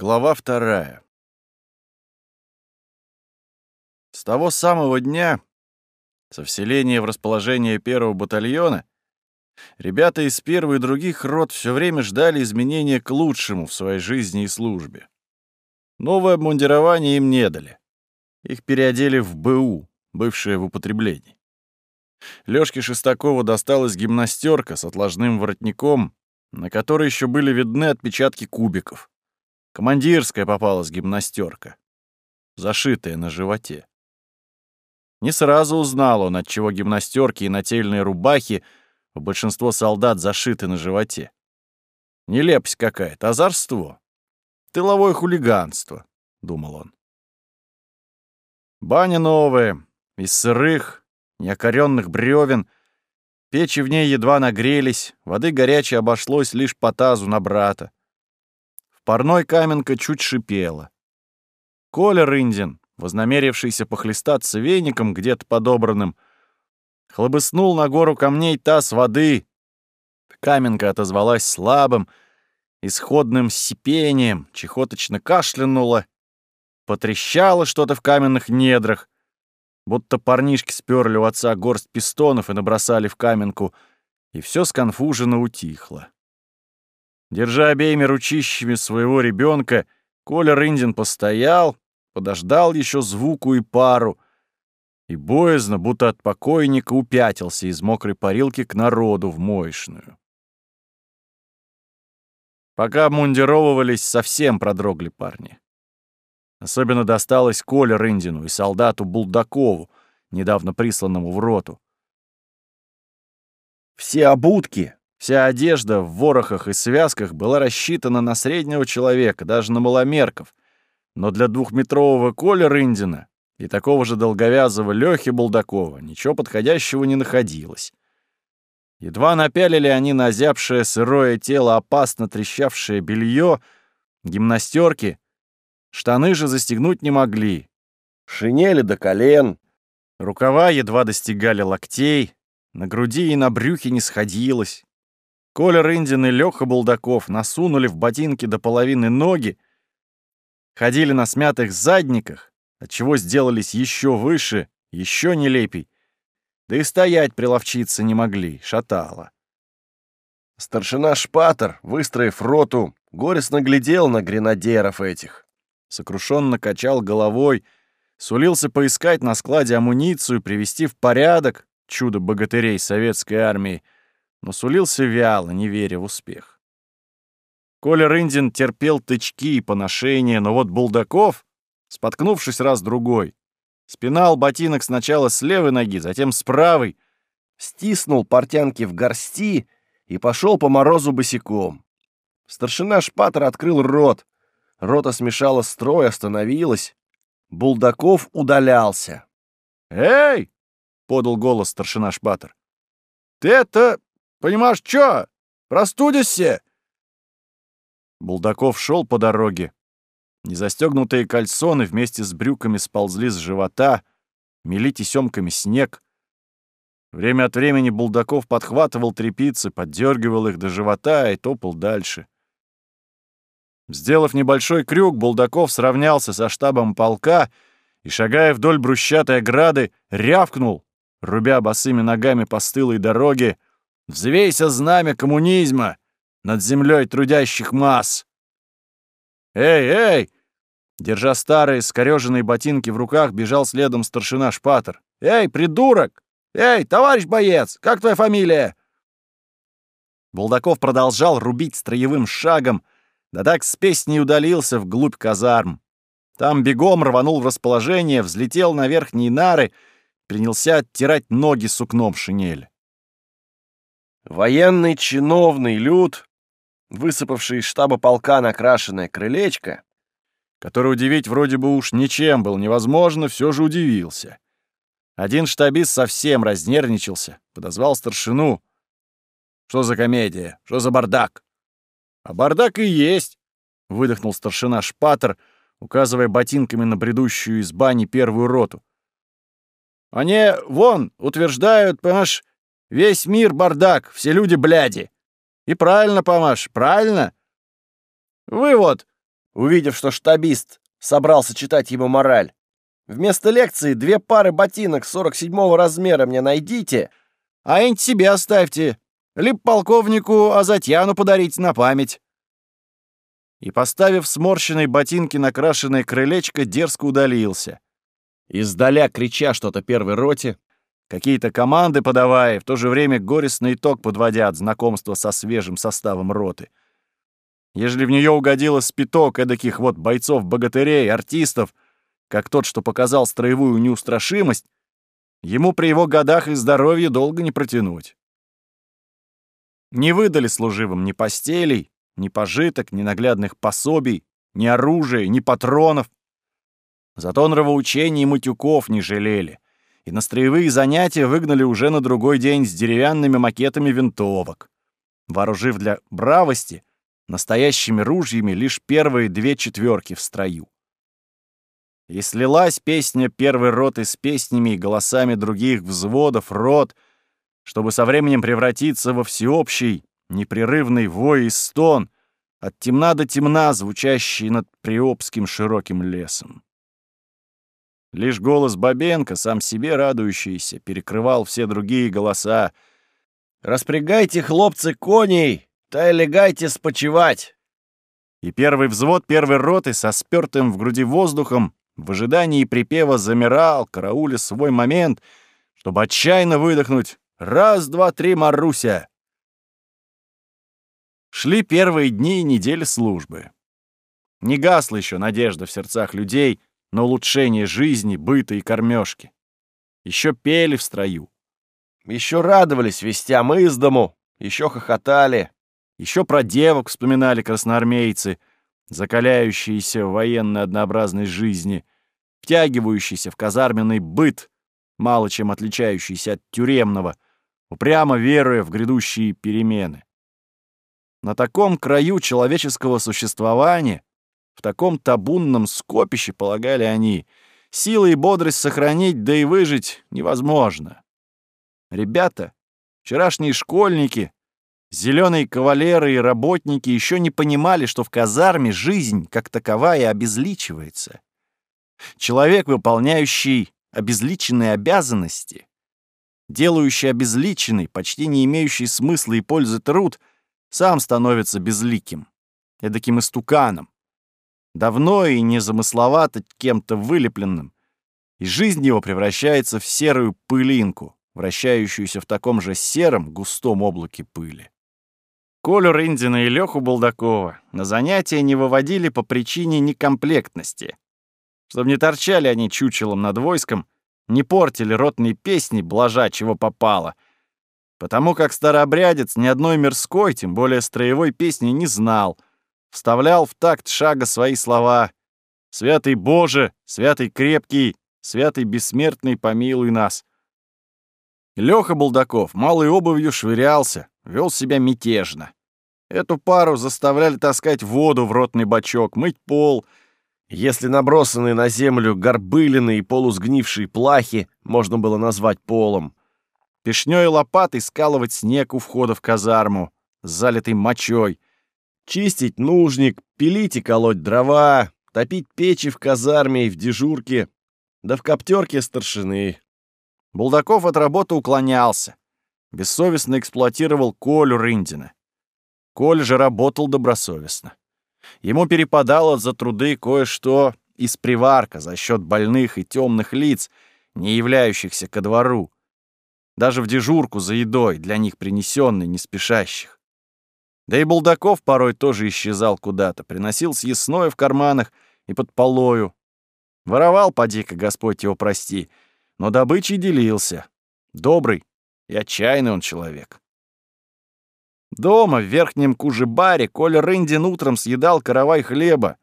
Глава вторая. С того самого дня, со вселения в расположение первого батальона, ребята из первой и других рот все время ждали изменения к лучшему в своей жизни и службе. Новое обмундирование им не дали. Их переодели в БУ, бывшее в употреблении. Лёшке Шестакову досталась гимнастерка с отложным воротником, на которой еще были видны отпечатки кубиков. Командирская попалась гимнастерка, зашитая на животе. Не сразу узнал он, отчего гимнастерки и нательные рубахи у большинства солдат зашиты на животе. Нелепость какая-то, озорство. Тыловое хулиганство, — думал он. Баня новая, из сырых, неокоренных бревен. Печи в ней едва нагрелись, воды горячей обошлось лишь по тазу на брата. Парной каменка чуть шипела. Коля Рындин, вознамерившийся похлестаться веником где-то подобранным, хлобыснул на гору камней таз воды. Каменка отозвалась слабым, исходным сипением, чехоточно кашлянула, потрещало что-то в каменных недрах, будто парнишки сперли у отца горсть пистонов и набросали в каменку, и все сконфуженно утихло. Держа обеими ручищами своего ребенка, Коля Рындин постоял, подождал еще звуку и пару, и боязно, будто от покойника, упятился из мокрой парилки к народу в моечную. Пока мундировывались, совсем продрогли парни. Особенно досталось Коле Рындину и солдату Булдакову, недавно присланному в роту. Все обутки, Вся одежда в ворохах и связках была рассчитана на среднего человека, даже на маломерков. Но для двухметрового Коля Рындина и такого же долговязого Лёхи Булдакова ничего подходящего не находилось. Едва напялили они на озябшее сырое тело опасно трещавшее белье, гимнастерки, штаны же застегнуть не могли. Шинели до колен, рукава едва достигали локтей, на груди и на брюхе не сходилось, Коля Рындин и Лёха Булдаков насунули в ботинки до половины ноги, ходили на смятых задниках, отчего сделались еще выше, еще нелепей, да и стоять приловчиться не могли, шатало. Старшина Шпатер, выстроив роту, горестно глядел на гренадеров этих. Сокрушенно качал головой, сулился поискать на складе амуницию, привести в порядок чудо богатырей советской армии — но сулился вяло, не веря в успех. Коля Рындин терпел тычки и поношения, но вот Булдаков, споткнувшись раз-другой, спинал ботинок сначала с левой ноги, затем с правой, стиснул портянки в горсти и пошел по морозу босиком. Старшина Шпатер открыл рот. Рота смешала строй, остановилась. Булдаков удалялся. «Эй!» — подал голос старшина Шпатер. «Ты это Понимаешь, чё? Простудишься?» Булдаков шел по дороге. Незастегнутые кальсоны вместе с брюками сползли с живота, мели тесемками снег. Время от времени Булдаков подхватывал трепицы, поддергивал их до живота и топал дальше. Сделав небольшой крюк, Булдаков сравнялся со штабом полка и, шагая вдоль брусчатой ограды, рявкнул, рубя босыми ногами по стылой дороге, Взвейся знамя коммунизма над землей трудящих масс. Эй, эй! Держа старые скорёженные ботинки в руках, бежал следом старшина Шпатер. «Эй, придурок! Эй, товарищ боец, как твоя фамилия?» Булдаков продолжал рубить строевым шагом, да так с песней удалился вглубь казарм. Там бегом рванул в расположение, взлетел на верхние нары, принялся оттирать ноги сукном шинель. Военный чиновный люд, высыпавший из штаба полка накрашенное крылечко, который удивить вроде бы уж ничем был невозможно, все же удивился. Один штабист совсем разнервничался, подозвал старшину. «Что за комедия? Что за бардак?» «А бардак и есть», — выдохнул старшина Шпатер, указывая ботинками на бредущую из бани первую роту. «Они, вон, утверждают, понимаешь, Весь мир бардак, все люди бляди. И правильно, Памаш, правильно? Вы вот, увидев, что штабист собрался читать ему мораль. Вместо лекции две пары ботинок 47-го размера мне найдите, а энь себе оставьте. Либо полковнику Азатьяну подарите на память. И, поставив сморщенные ботинки на крашеное крылечко, дерзко удалился. Издаля, крича что-то первой роте, какие-то команды подавая, в то же время горестный итог подводя от знакомства со свежим составом роты. Ежели в нее угодило спиток эдаких вот бойцов-богатырей, артистов, как тот, что показал строевую неустрашимость, ему при его годах и здоровье долго не протянуть. Не выдали служивым ни постелей, ни пожиток, ни наглядных пособий, ни оружия, ни патронов. Зато нравоучений и матюков не жалели, и на строевые занятия выгнали уже на другой день с деревянными макетами винтовок, вооружив для бравости настоящими ружьями лишь первые две четверки в строю. И слилась песня первой роты с песнями и голосами других взводов рот, чтобы со временем превратиться во всеобщий, непрерывный вой и стон, от темна до темна, звучащий над Приобским широким лесом. Лишь голос Бабенко, сам себе радующийся, перекрывал все другие голоса. «Распрягайте, хлопцы, коней, та и легайте спочивать!» И первый взвод первой роты со спёртым в груди воздухом в ожидании припева замирал, карауля свой момент, чтобы отчаянно выдохнуть «Раз, два, три, Маруся!» Шли первые дни и недели службы. Не гасла еще надежда в сердцах людей на улучшение жизни, быта и кормежки. Еще пели в строю. Еще радовались вестям из дому, еще хохотали. Еще про девок вспоминали красноармейцы, закаляющиеся в военной однообразной жизни, втягивающиеся в казарменный быт, мало чем отличающийся от тюремного, упрямо веруя в грядущие перемены. На таком краю человеческого существования, в таком табунном скопище, полагали они, силы и бодрость сохранить, да и выжить невозможно. Ребята, вчерашние школьники, зеленые кавалеры и работники еще не понимали, что в казарме жизнь как таковая обезличивается. Человек, выполняющий обезличенные обязанности, делающий обезличенный, почти не имеющий смысла и пользы труд — сам становится безликим, эдаким истуканом, давно и незамысловато кем-то вылепленным, и жизнь его превращается в серую пылинку, вращающуюся в таком же сером густом облаке пыли. Колю Рындина и Лёху Булдакова на занятия не выводили по причине некомплектности. Чтобы не торчали они чучелом над войском, не портили ротные песни, блажа чего попало — потому как старообрядец ни одной мирской, тем более строевой песни не знал, вставлял в такт шага свои слова «Святый Боже, святый крепкий, святый бессмертный, помилуй нас». Лёха Булдаков малой обувью швырялся, вел себя мятежно. Эту пару заставляли таскать воду в ротный бачок, мыть пол. Если набросанные на землю горбылины и полусгнившие плахи можно было назвать полом, пешнёй лопатой скалывать снег у входа в казарму, залитый мочой, чистить нужник, пилить и колоть дрова, топить печи в казарме и в дежурке, да в коптерке старшины. Булдаков от работы уклонялся, бессовестно эксплуатировал Колю Рындина. Коля же работал добросовестно. Ему перепадало за труды кое-что из приварка за счет больных и темных лиц, не являющихся ко двору, даже в дежурку за едой, для них принесенной, не спешащих. Да и Булдаков порой тоже исчезал куда-то, приносил съестное в карманах и под полою. Воровал, поди-ка, Господь его прости, но добычей делился. Добрый и отчаянный он человек. Дома, в верхнем кужебаре, Коля Рындин утром съедал каравай хлеба,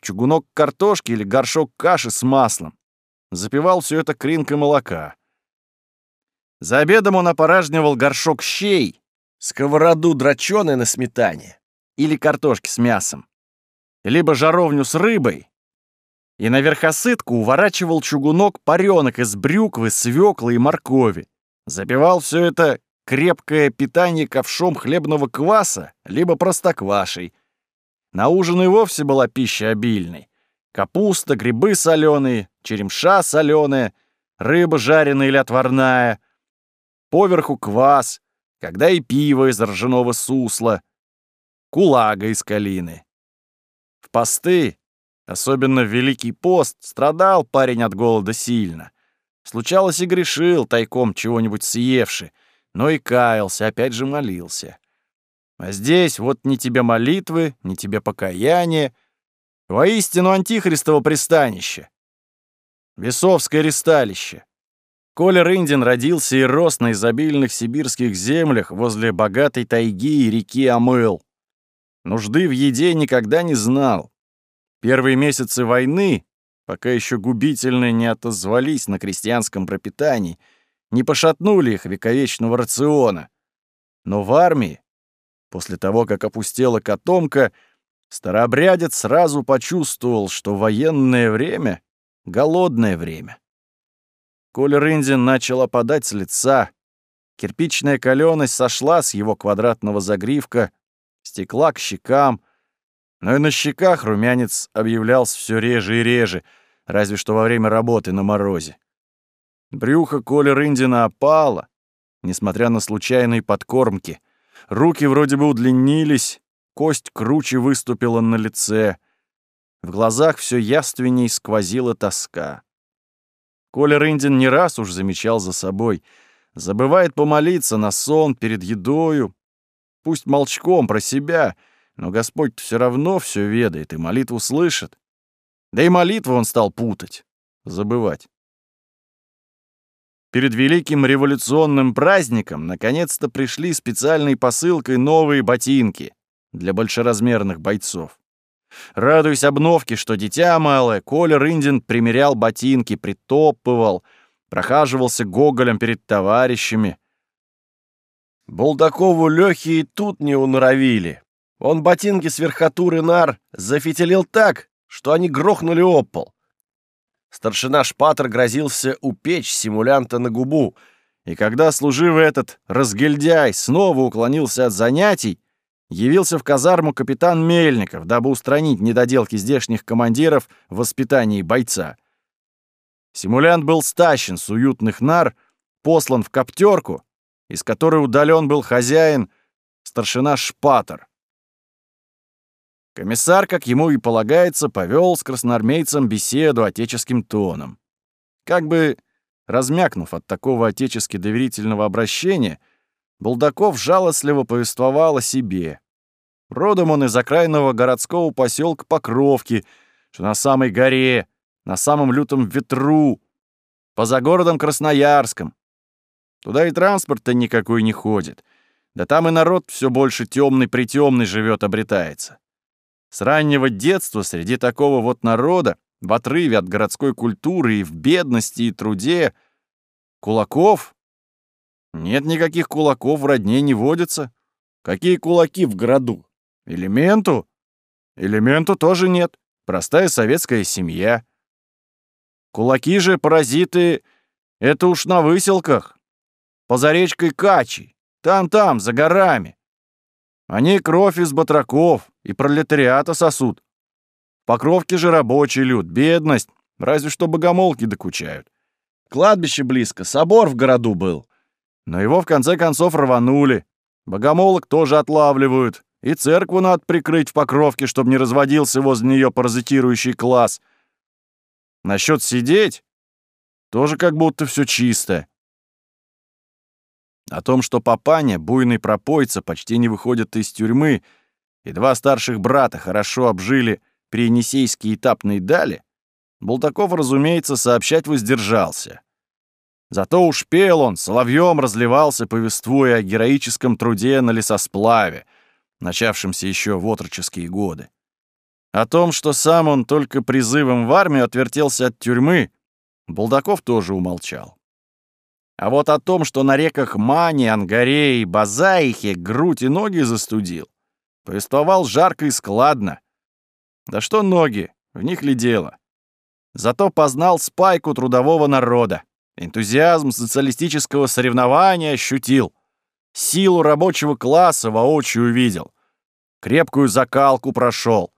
чугунок картошки или горшок каши с маслом. Запивал все это кринкой молока. За обедом он опоражнивал горшок щей, сковороду драченой на сметане или картошки с мясом, либо жаровню с рыбой, и на верхосытку уворачивал чугунок паренок из брюквы, свеклы и моркови. Запивал все это крепкое питание ковшом хлебного кваса, либо простоквашей. На ужин и вовсе была пища обильной. Капуста, грибы соленые, черемша соленая, рыба жареная или отварная, поверху квас, когда и пиво из ржаного сусла, кулага из калины. В посты, особенно в Великий пост, страдал парень от голода сильно. Случалось и грешил, тайком чего-нибудь съевши, но и каялся, опять же молился. А здесь вот ни тебе молитвы, ни тебе покаяние, воистину антихристово пристанище. Весовское ресталище. Коля Рындин родился и рос на изобильных сибирских землях возле богатой тайги и реки Амыл. Нужды в еде никогда не знал. Первые месяцы войны, пока еще губительно не отозвались на крестьянском пропитании, не пошатнули их вековечного рациона. Но в армии, после того, как опустела котомка, старообрядец сразу почувствовал, что военное время — голодное время. Коля Рындин начал опадать с лица, кирпичная калёность сошла с его квадратного загривка, стекла к щекам, но и на щеках румянец объявлялся все реже и реже, разве что во время работы на морозе. Брюхо Коли Рындина опало, несмотря на случайные подкормки. Руки вроде бы удлинились, кость круче выступила на лице. В глазах все яственней сквозила тоска. Коля Рындин не раз уж замечал за собой. Забывает помолиться на сон перед едою, Пусть молчком про себя, но Господь все равно все ведает и молитву слышит. Да и молитву он стал путать, забывать. Перед великим революционным праздником наконец-то пришли специальной посылкой новые ботинки для большеразмерных бойцов. Радуясь обновке, что дитя малое, Коля Рындин примерял ботинки, притопывал, прохаживался гоголем перед товарищами. Булдакову Лёхи и тут не уноровили. Он ботинки с верхотуры нар зафитилил так, что они грохнули об пол. Старшина Шпатер грозился упечь симулянта на губу, и когда служивый этот разгильдяй снова уклонился от занятий, явился в казарму капитан Мельников, дабы устранить недоделки здешних командиров в воспитании бойца. Симулянт был стащен с уютных нар, послан в коптерку, из которой удален был хозяин, старшина Шпатер. Комиссар, как ему и полагается, повел с красноармейцем беседу отеческим тоном. Как бы размякнув от такого отечески доверительного обращения, Булдаков жалостливо повествовал о себе. Родом он из окраинного городского поселка Покровки, что на самой горе, на самом лютом ветру, поза городом Красноярском, Туда и транспорта никакой не ходит. Да там и народ все больше темный притемный живет, обретается. С раннего детства среди такого вот народа, в отрыве от городской культуры и в бедности и труде, кулаков? Нет никаких кулаков в родне не водится. Какие кулаки в городу? Элементу? Элементу тоже нет. Простая советская семья. Кулаки же, паразиты, это уж на выселках, поза речкой Качи, там-там, за горами. Они кровь из батраков и пролетариата сосут. Покровки же рабочий люд, бедность, разве что богомолки докучают. Кладбище близко, собор в городу был. Но его в конце концов рванули. Богомолок тоже отлавливают. И церкву надо прикрыть в Покровке, чтобы не разводился возле нее паразитирующий класс. Насчет сидеть тоже как будто все чисто. О том, что папаня, буйный пропойца, почти не выходит из тюрьмы, и два старших брата хорошо обжили при Енисейские этапные дали, Бултаков, разумеется, сообщать воздержался. Зато уж пел он, соловьем разливался, повествуя о героическом труде на лесосплаве, начавшемся еще в отроческие годы. О том, что сам он только призывом в армию отвертелся от тюрьмы, Булдаков тоже умолчал. А вот о том, что на реках Мани, Ангаре и Базаихе грудь и ноги застудил, повествовал жарко и складно. Да что ноги, в них ли дело? Зато познал спайку трудового народа, энтузиазм социалистического соревнования ощутил, силу рабочего класса воочию увидел. крепкую закалку прошел.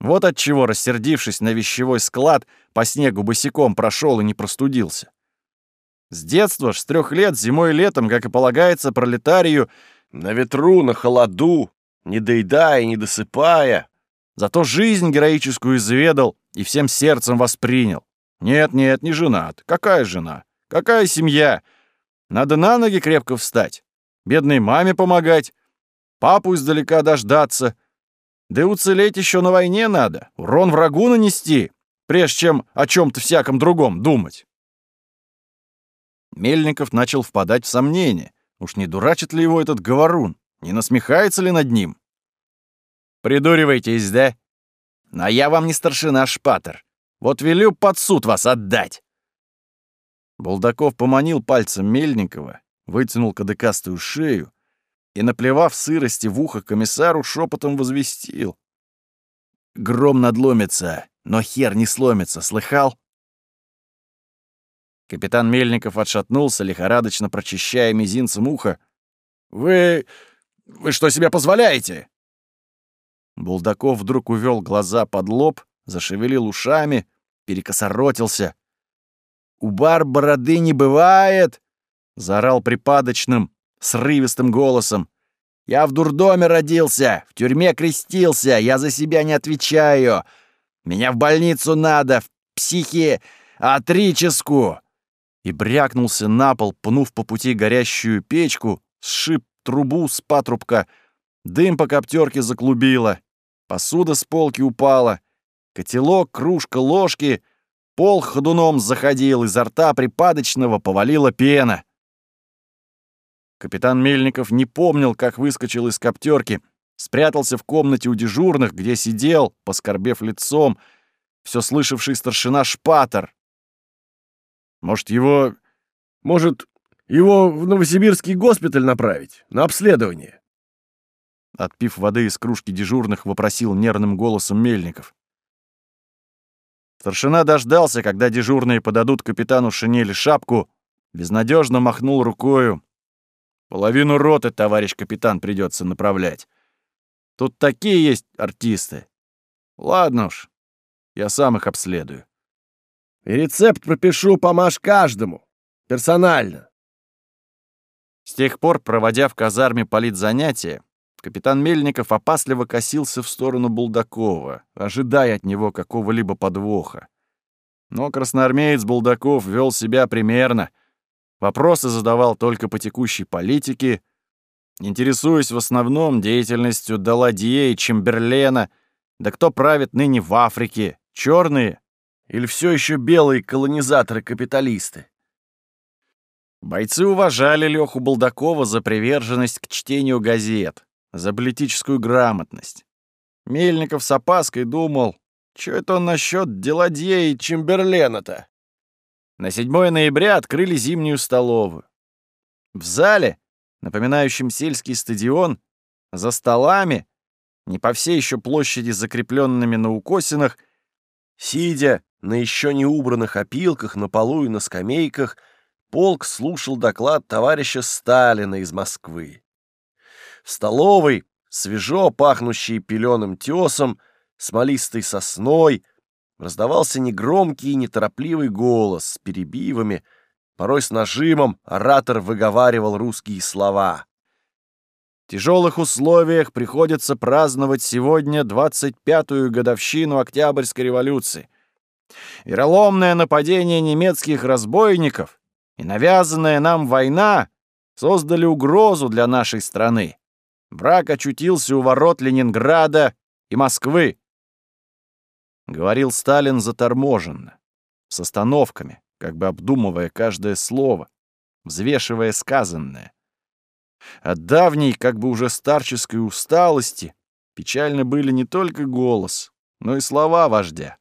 Вот отчего, рассердившись на вещевой склад, по снегу босиком прошел и не простудился. С детства, ж с трех лет, зимой и летом, как и полагается пролетарию, на ветру, на холоду, не доедая, не досыпая. Зато жизнь героическую изведал и всем сердцем воспринял. Нет, нет, не женат. Какая жена? Какая семья? Надо на ноги крепко встать, бедной маме помогать, папу издалека дождаться. Да и уцелеть еще на войне надо, урон врагу нанести, прежде чем о чем-то всяком другом думать. Мельников начал впадать в сомнение. Уж не дурачит ли его этот говорун? Не насмехается ли над ним? Придуриваетесь, да? Но я вам не старшина Шпатер. Вот велю под суд вас отдать. Булдаков поманил пальцем Мельникова, вытянул кадыкастую шею и, наплевав сырости в ухо комиссару, шепотом возвестил. «Гром надломится, но хер не сломится, слыхал?» Капитан Мельников отшатнулся, лихорадочно прочищая мизинцем ухо. «Вы... вы что себе позволяете?» Булдаков вдруг увел глаза под лоб, зашевелил ушами, перекосоротился. «У бар бороды не бывает!» — заорал припадочным, срывистым голосом. «Я в дурдоме родился, в тюрьме крестился, я за себя не отвечаю. Меня в больницу надо, в психиатрическую!» И брякнулся на пол, пнув по пути горящую печку, сшиб трубу с патрубка, дым по коптерке заклубило, посуда с полки упала, котелок, кружка, ложки — Пол ходуном заходил, изо рта припадочного повалила пена. Капитан Мельников не помнил, как выскочил из коптерки, спрятался в комнате у дежурных, где сидел, поскорбев лицом, все слышавший старшина Шпатер. Может, его... Может, его в Новосибирский госпиталь направить, на обследование? Отпив воды из кружки дежурных, вопросил нервным голосом Мельников. Старшина дождался, когда дежурные подадут капитану шинели шапку, безнадежно махнул рукою. Половину роты, товарищ капитан, придется направлять. Тут такие есть артисты. Ладно уж, я сам их обследую. И рецепт пропишу, помашь каждому. Персонально. С тех пор, проводя в казарме политзанятия, Капитан Мельников опасливо косился в сторону Булдакова, ожидая от него какого-либо подвоха. Но красноармеец Булдаков вел себя примерно. Вопросы задавал только по текущей политике, интересуясь в основном деятельностью Даладье и Чемберлена, да кто правит ныне в Африке, черные или все еще белые колонизаторы-капиталисты. Бойцы уважали Леху Булдакова за приверженность к чтению газет, за политическую грамотность. Мельников с опаской думал, что это он насчет Деладье и Чемберлена-то. На 7 ноября открыли зимнюю столовую. В зале, напоминающем сельский стадион, за столами, не по всей еще площади закрепленными на укосинах, сидя на еще не убранных опилках, на полу и на скамейках, полк слушал доклад товарища Сталина из Москвы. В столовой, свежо пахнущей пеленым тесом, смолистой сосной, раздавался негромкий неторопливый голос с перебивами, порой с нажимом оратор выговаривал русские слова. В тяжелых условиях приходится праздновать сегодня 25-ю годовщину Октябрьской революции. Вероломное нападение немецких разбойников и навязанная нам война создали угрозу для нашей страны. Враг очутился у ворот Ленинграда и Москвы. Говорил Сталин заторможенно, с остановками, как бы обдумывая каждое слово, взвешивая сказанное. От давней, как бы уже старческой усталости печально были не только голос, но и слова вождя.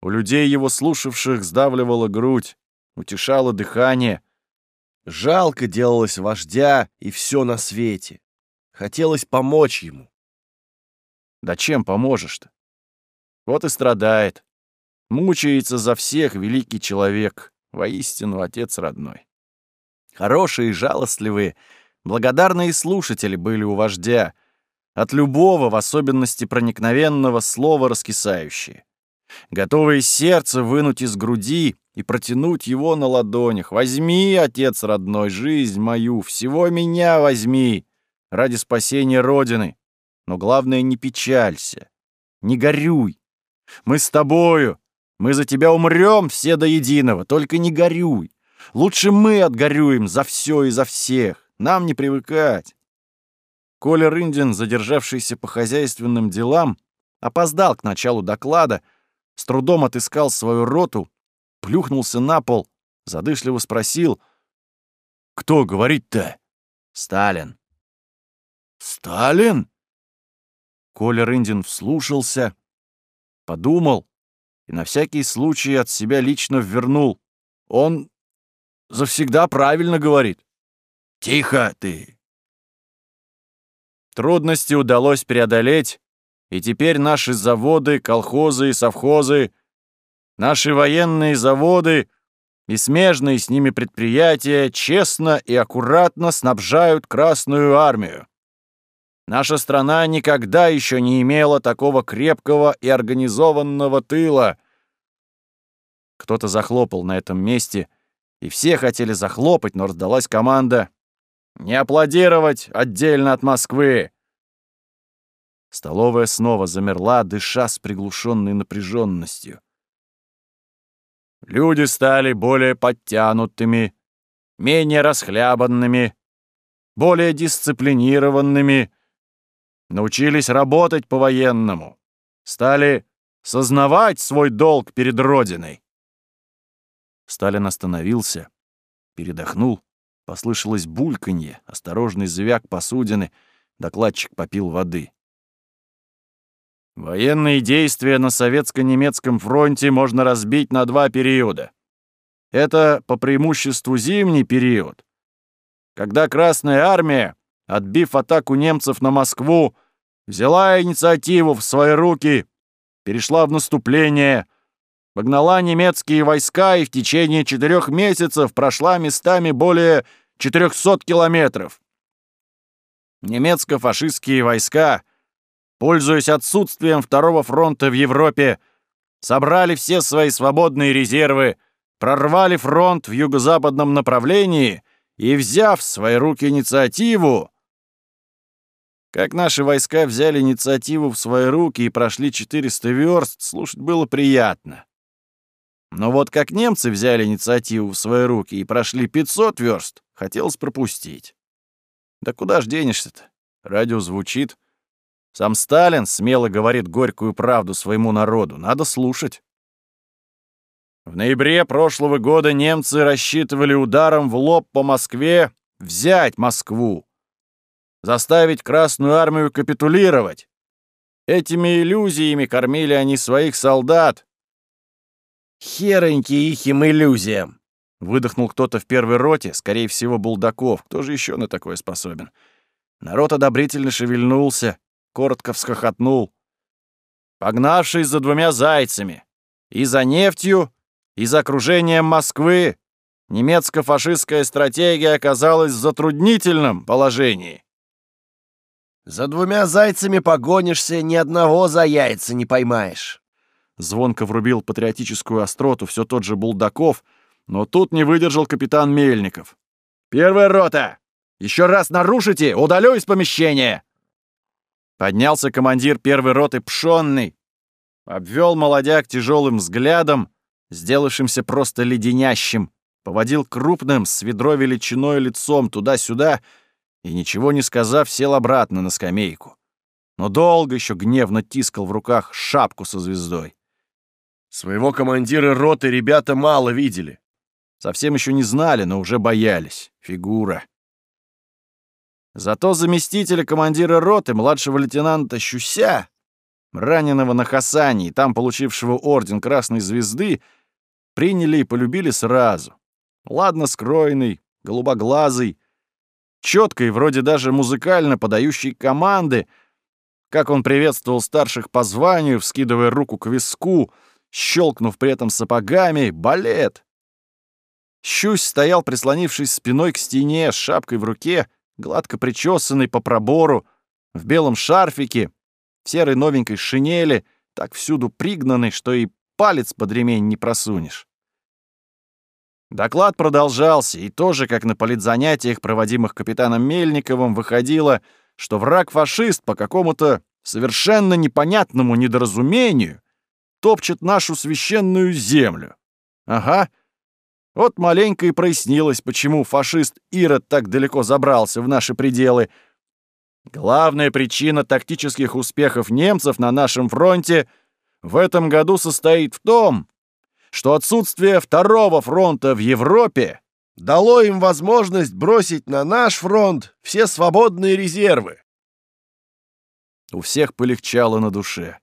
У людей, его слушавших, сдавливала грудь, утешало дыхание. Жалко делалось вождя и все на свете. Хотелось помочь ему. Да чем поможешь-то? Вот и страдает. Мучается за всех великий человек, воистину отец родной. Хорошие, жалостливые, благодарные слушатели были у вождя. от любого, в особенности проникновенного слова раскисающие. Готовые сердце вынуть из груди и протянуть его на ладонях. Возьми, отец родной, жизнь мою, всего меня возьми ради спасения Родины. Но главное, не печалься, не горюй. Мы с тобою, мы за тебя умрем все до единого, только не горюй. Лучше мы отгорюем за все и за всех, нам не привыкать. Коля Рындин, задержавшийся по хозяйственным делам, опоздал к началу доклада, с трудом отыскал свою роту, плюхнулся на пол, задышливо спросил, «Кто говорит-то?» «Сталин». «Сталин?» Коля Рындин вслушался, подумал и на всякий случай от себя лично ввернул. Он завсегда правильно говорит. «Тихо ты!» Трудности удалось преодолеть, и теперь наши заводы, колхозы и совхозы, наши военные заводы и смежные с ними предприятия честно и аккуратно снабжают Красную Армию. Наша страна никогда еще не имела такого крепкого и организованного тыла. Кто-то захлопал на этом месте, и все хотели захлопать, но раздалась команда не аплодировать отдельно от Москвы!» Столовая снова замерла, дыша с приглушенной напряженностью. Люди стали более подтянутыми, менее расхлябанными, более дисциплинированными, научились работать по-военному, стали сознавать свой долг перед Родиной. Сталин остановился, передохнул Послышалось бульканье, осторожный звяк посудины. Докладчик попил воды. Военные действия на советско-немецком фронте можно разбить на два периода. Это по преимуществу зимний период, когда Красная Армия, отбив атаку немцев на Москву, взяла инициативу в свои руки, перешла в наступление, погнала немецкие войска и в течение четырех месяцев прошла местами более 400 километров. Немецко-фашистские войска, пользуясь отсутствием второго фронта в Европе, собрали все свои свободные резервы, прорвали фронт в юго-западном направлении и, взяв в свои руки инициативу, как наши войска взяли инициативу в свои руки и прошли 400 верст, слушать было приятно. Но вот как немцы взяли инициативу в свои руки и прошли 500 верст, хотелось пропустить. Да куда ж денешься-то? Радио звучит. Сам Сталин смело говорит горькую правду своему народу. Надо слушать. В ноябре прошлого года немцы рассчитывали ударом в лоб по Москве взять Москву, заставить Красную армию капитулировать. Этими иллюзиями кормили они своих солдат, «Хероньки ихим иллюзиям!» Выдохнул кто-то в первой роте, скорее всего, Булдаков. Кто же еще на такое способен? Народ одобрительно шевельнулся, коротко всхохотнул. Погнавшись за двумя зайцами. И за нефтью, и за окружением Москвы, немецко-фашистская стратегия оказалась в затруднительном положении. «За двумя зайцами погонишься, ни одного за яйца не поймаешь», Звонко врубил патриотическую остроту все тот же Булдаков, но тут не выдержал капитан Мельников. «Первая рота! Еще раз нарушите, удалю из помещения!» Поднялся командир первой роты Пшонный, обвел молодяк тяжелым взглядом, сделавшимся просто леденящим, поводил крупным, с ведро величиной лицом туда-сюда и, ничего не сказав, сел обратно на скамейку. Но долго еще гневно тискал в руках шапку со звездой. Своего командира роты ребята мало видели. Совсем еще не знали, но уже боялись. Фигура. Зато заместителя командира роты, младшего лейтенанта Щуся, раненого на Хасане и там получившего орден Красной Звезды, приняли и полюбили сразу. Ладно скроенный, голубоглазый, четкий, вроде даже музыкально подающий команды, как он приветствовал старших по званию, вскидывая руку к виску — щелкнув при этом сапогами, балет. Щусь стоял, прислонившись спиной к стене, с шапкой в руке, гладко причесанный по пробору, в белом шарфике, в серой новенькой шинели, так всюду пригнанный, что и палец под ремень не просунешь. Доклад продолжался, и тоже, как на политзанятиях, проводимых капитаном Мельниковым, выходило, что враг-фашист по какому-то совершенно непонятному недоразумению топчет нашу священную землю. Ага. Вот маленько и прояснилось, почему фашист Ирод так далеко забрался в наши пределы. Главная причина тактических успехов немцев на нашем фронте в этом году состоит в том, что отсутствие второго фронта в Европе дало им возможность бросить на наш фронт все свободные резервы. У всех полегчало на душе.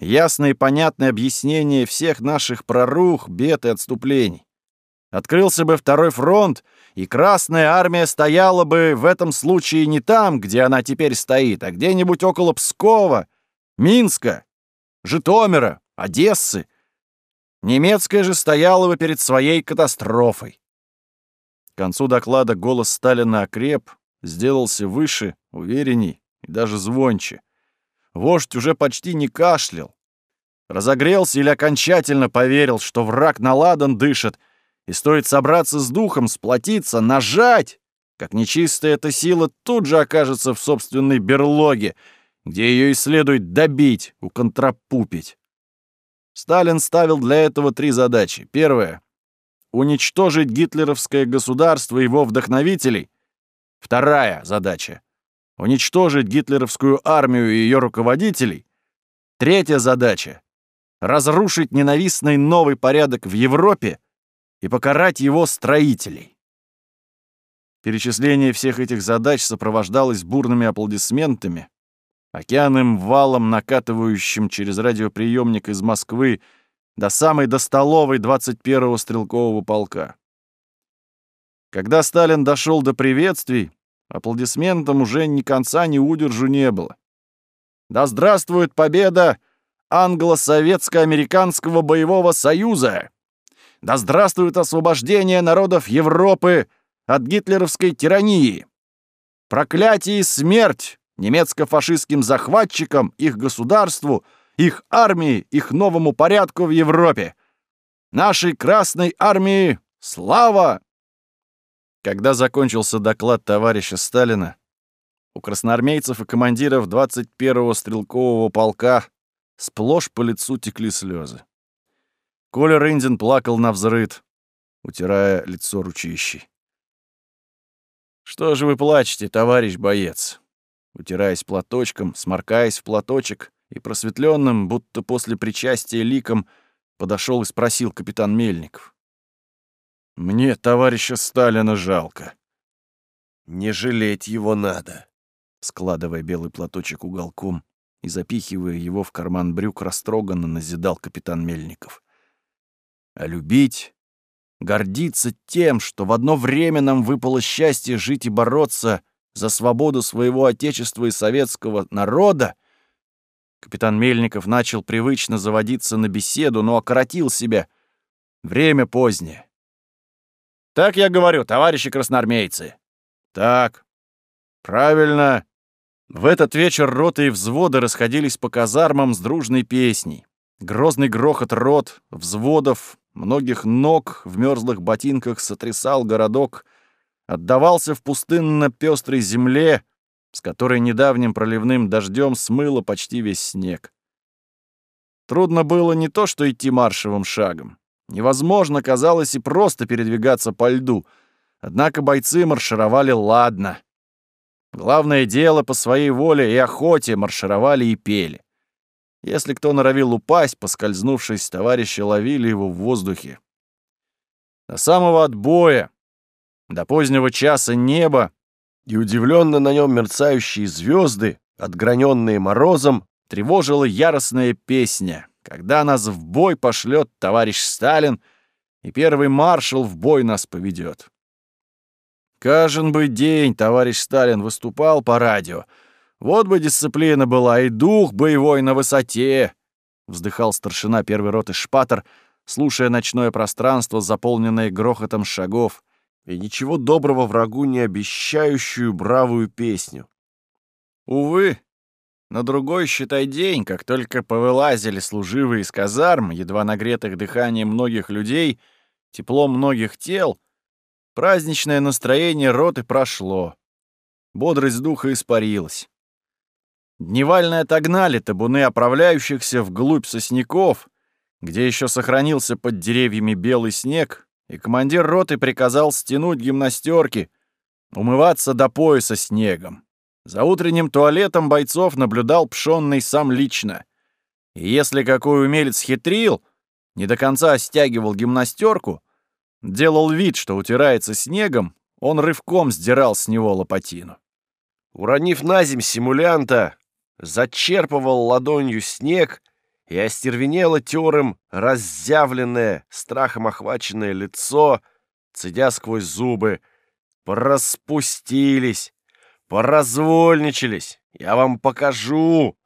Ясное и понятное объяснение всех наших прорух, бед и отступлений. Открылся бы второй фронт, и Красная Армия стояла бы в этом случае не там, где она теперь стоит, а где-нибудь около Пскова, Минска, Житомира, Одессы. Немецкая же стояла бы перед своей катастрофой. К концу доклада голос Сталина окреп, сделался выше, уверенней и даже звонче. Вождь уже почти не кашлял. Разогрелся или окончательно поверил, что враг наладан дышит, и стоит собраться с духом, сплотиться, нажать, как нечистая эта сила тут же окажется в собственной берлоге, где ее и следует добить, уконтрапупить. Сталин ставил для этого три задачи. Первая — уничтожить гитлеровское государство и его вдохновителей. Вторая задача — уничтожить гитлеровскую армию и ее руководителей. Третья задача — разрушить ненавистный новый порядок в Европе и покарать его строителей. Перечисление всех этих задач сопровождалось бурными аплодисментами, океанным валом, накатывающим через радиоприемник из Москвы до самой до столовой 21-го стрелкового полка. Когда Сталин дошел до приветствий, аплодисментам уже ни конца, ни удержу не было. Да здравствует победа англо-советско-американского боевого союза! Да здравствует освобождение народов Европы от гитлеровской тирании! Проклятие и смерть немецко-фашистским захватчикам, их государству, их армии, их новому порядку в Европе! Нашей Красной Армии слава! Когда закончился доклад товарища Сталина, у красноармейцев и командиров 21-го стрелкового полка сплошь по лицу текли слезы. Коля Рындин плакал на взрыд, утирая лицо ручищей. «Что же вы плачете, товарищ боец?» Утираясь платочком, сморкаясь в платочек и просветленным, будто после причастия ликом, подошел и спросил капитан Мельников. «Мне товарища Сталина жалко». «Не жалеть его надо», складывая белый платочек уголком и запихивая его в карман брюк, растроганно назидал капитан Мельников а любить, гордиться тем, что в одно время нам выпало счастье жить и бороться за свободу своего отечества и советского народа, капитан Мельников начал привычно заводиться на беседу, но окоротил себя. Время позднее. «Так я говорю, товарищи красноармейцы». «Так. Правильно». В этот вечер роты и взводы расходились по казармам с дружной песней. Грозный грохот рот, взводов, многих ног в мерзлых ботинках сотрясал городок, отдавался в пустынно-пестрой земле, с которой недавним проливным дождем смыло почти весь снег. Трудно было не то что идти маршевым шагом. Невозможно казалось и просто передвигаться по льду, однако бойцы маршировали ладно. Главное дело, по своей воле и охоте маршировали и пели. Если кто норовил упасть, поскользнувшись, товарищи ловили его в воздухе. До самого отбоя, до позднего часа неба и удивленно на нем мерцающие звезды, отграненные морозом, тревожила яростная песня, когда нас в бой пошлет товарищ Сталин, и первый маршал в бой нас поведет. Кажен бы день товарищ Сталин выступал по радио, вот бы дисциплина была и дух боевой на высоте!» Вздыхал старшина первой роты Шпатер, слушая ночное пространство, заполненное грохотом шагов, и ничего доброго врагу не обещающую бравую песню. Увы, на другой, считай, день, как только повылазили служивые из казарм, едва нагретых дыханием многих людей, теплом многих тел, праздничное настроение роты прошло. Бодрость духа испарилась. Дневальные отогнали табуны оправляющихся вглубь сосняков, где еще сохранился под деревьями белый снег, и командир роты приказал стянуть гимнастерки, умываться до пояса снегом. За утренним туалетом бойцов наблюдал Пшонный сам лично. И если какой умелец хитрил, не до конца стягивал гимнастерку, делал вид, что утирается снегом, он рывком сдирал с него лопатину. Уронив на земь симулянта, зачерпывал ладонью снег и остервенело терым разъявленное, страхом охваченное лицо, цедя сквозь зубы, распустились, Поразвольничались. Я вам покажу.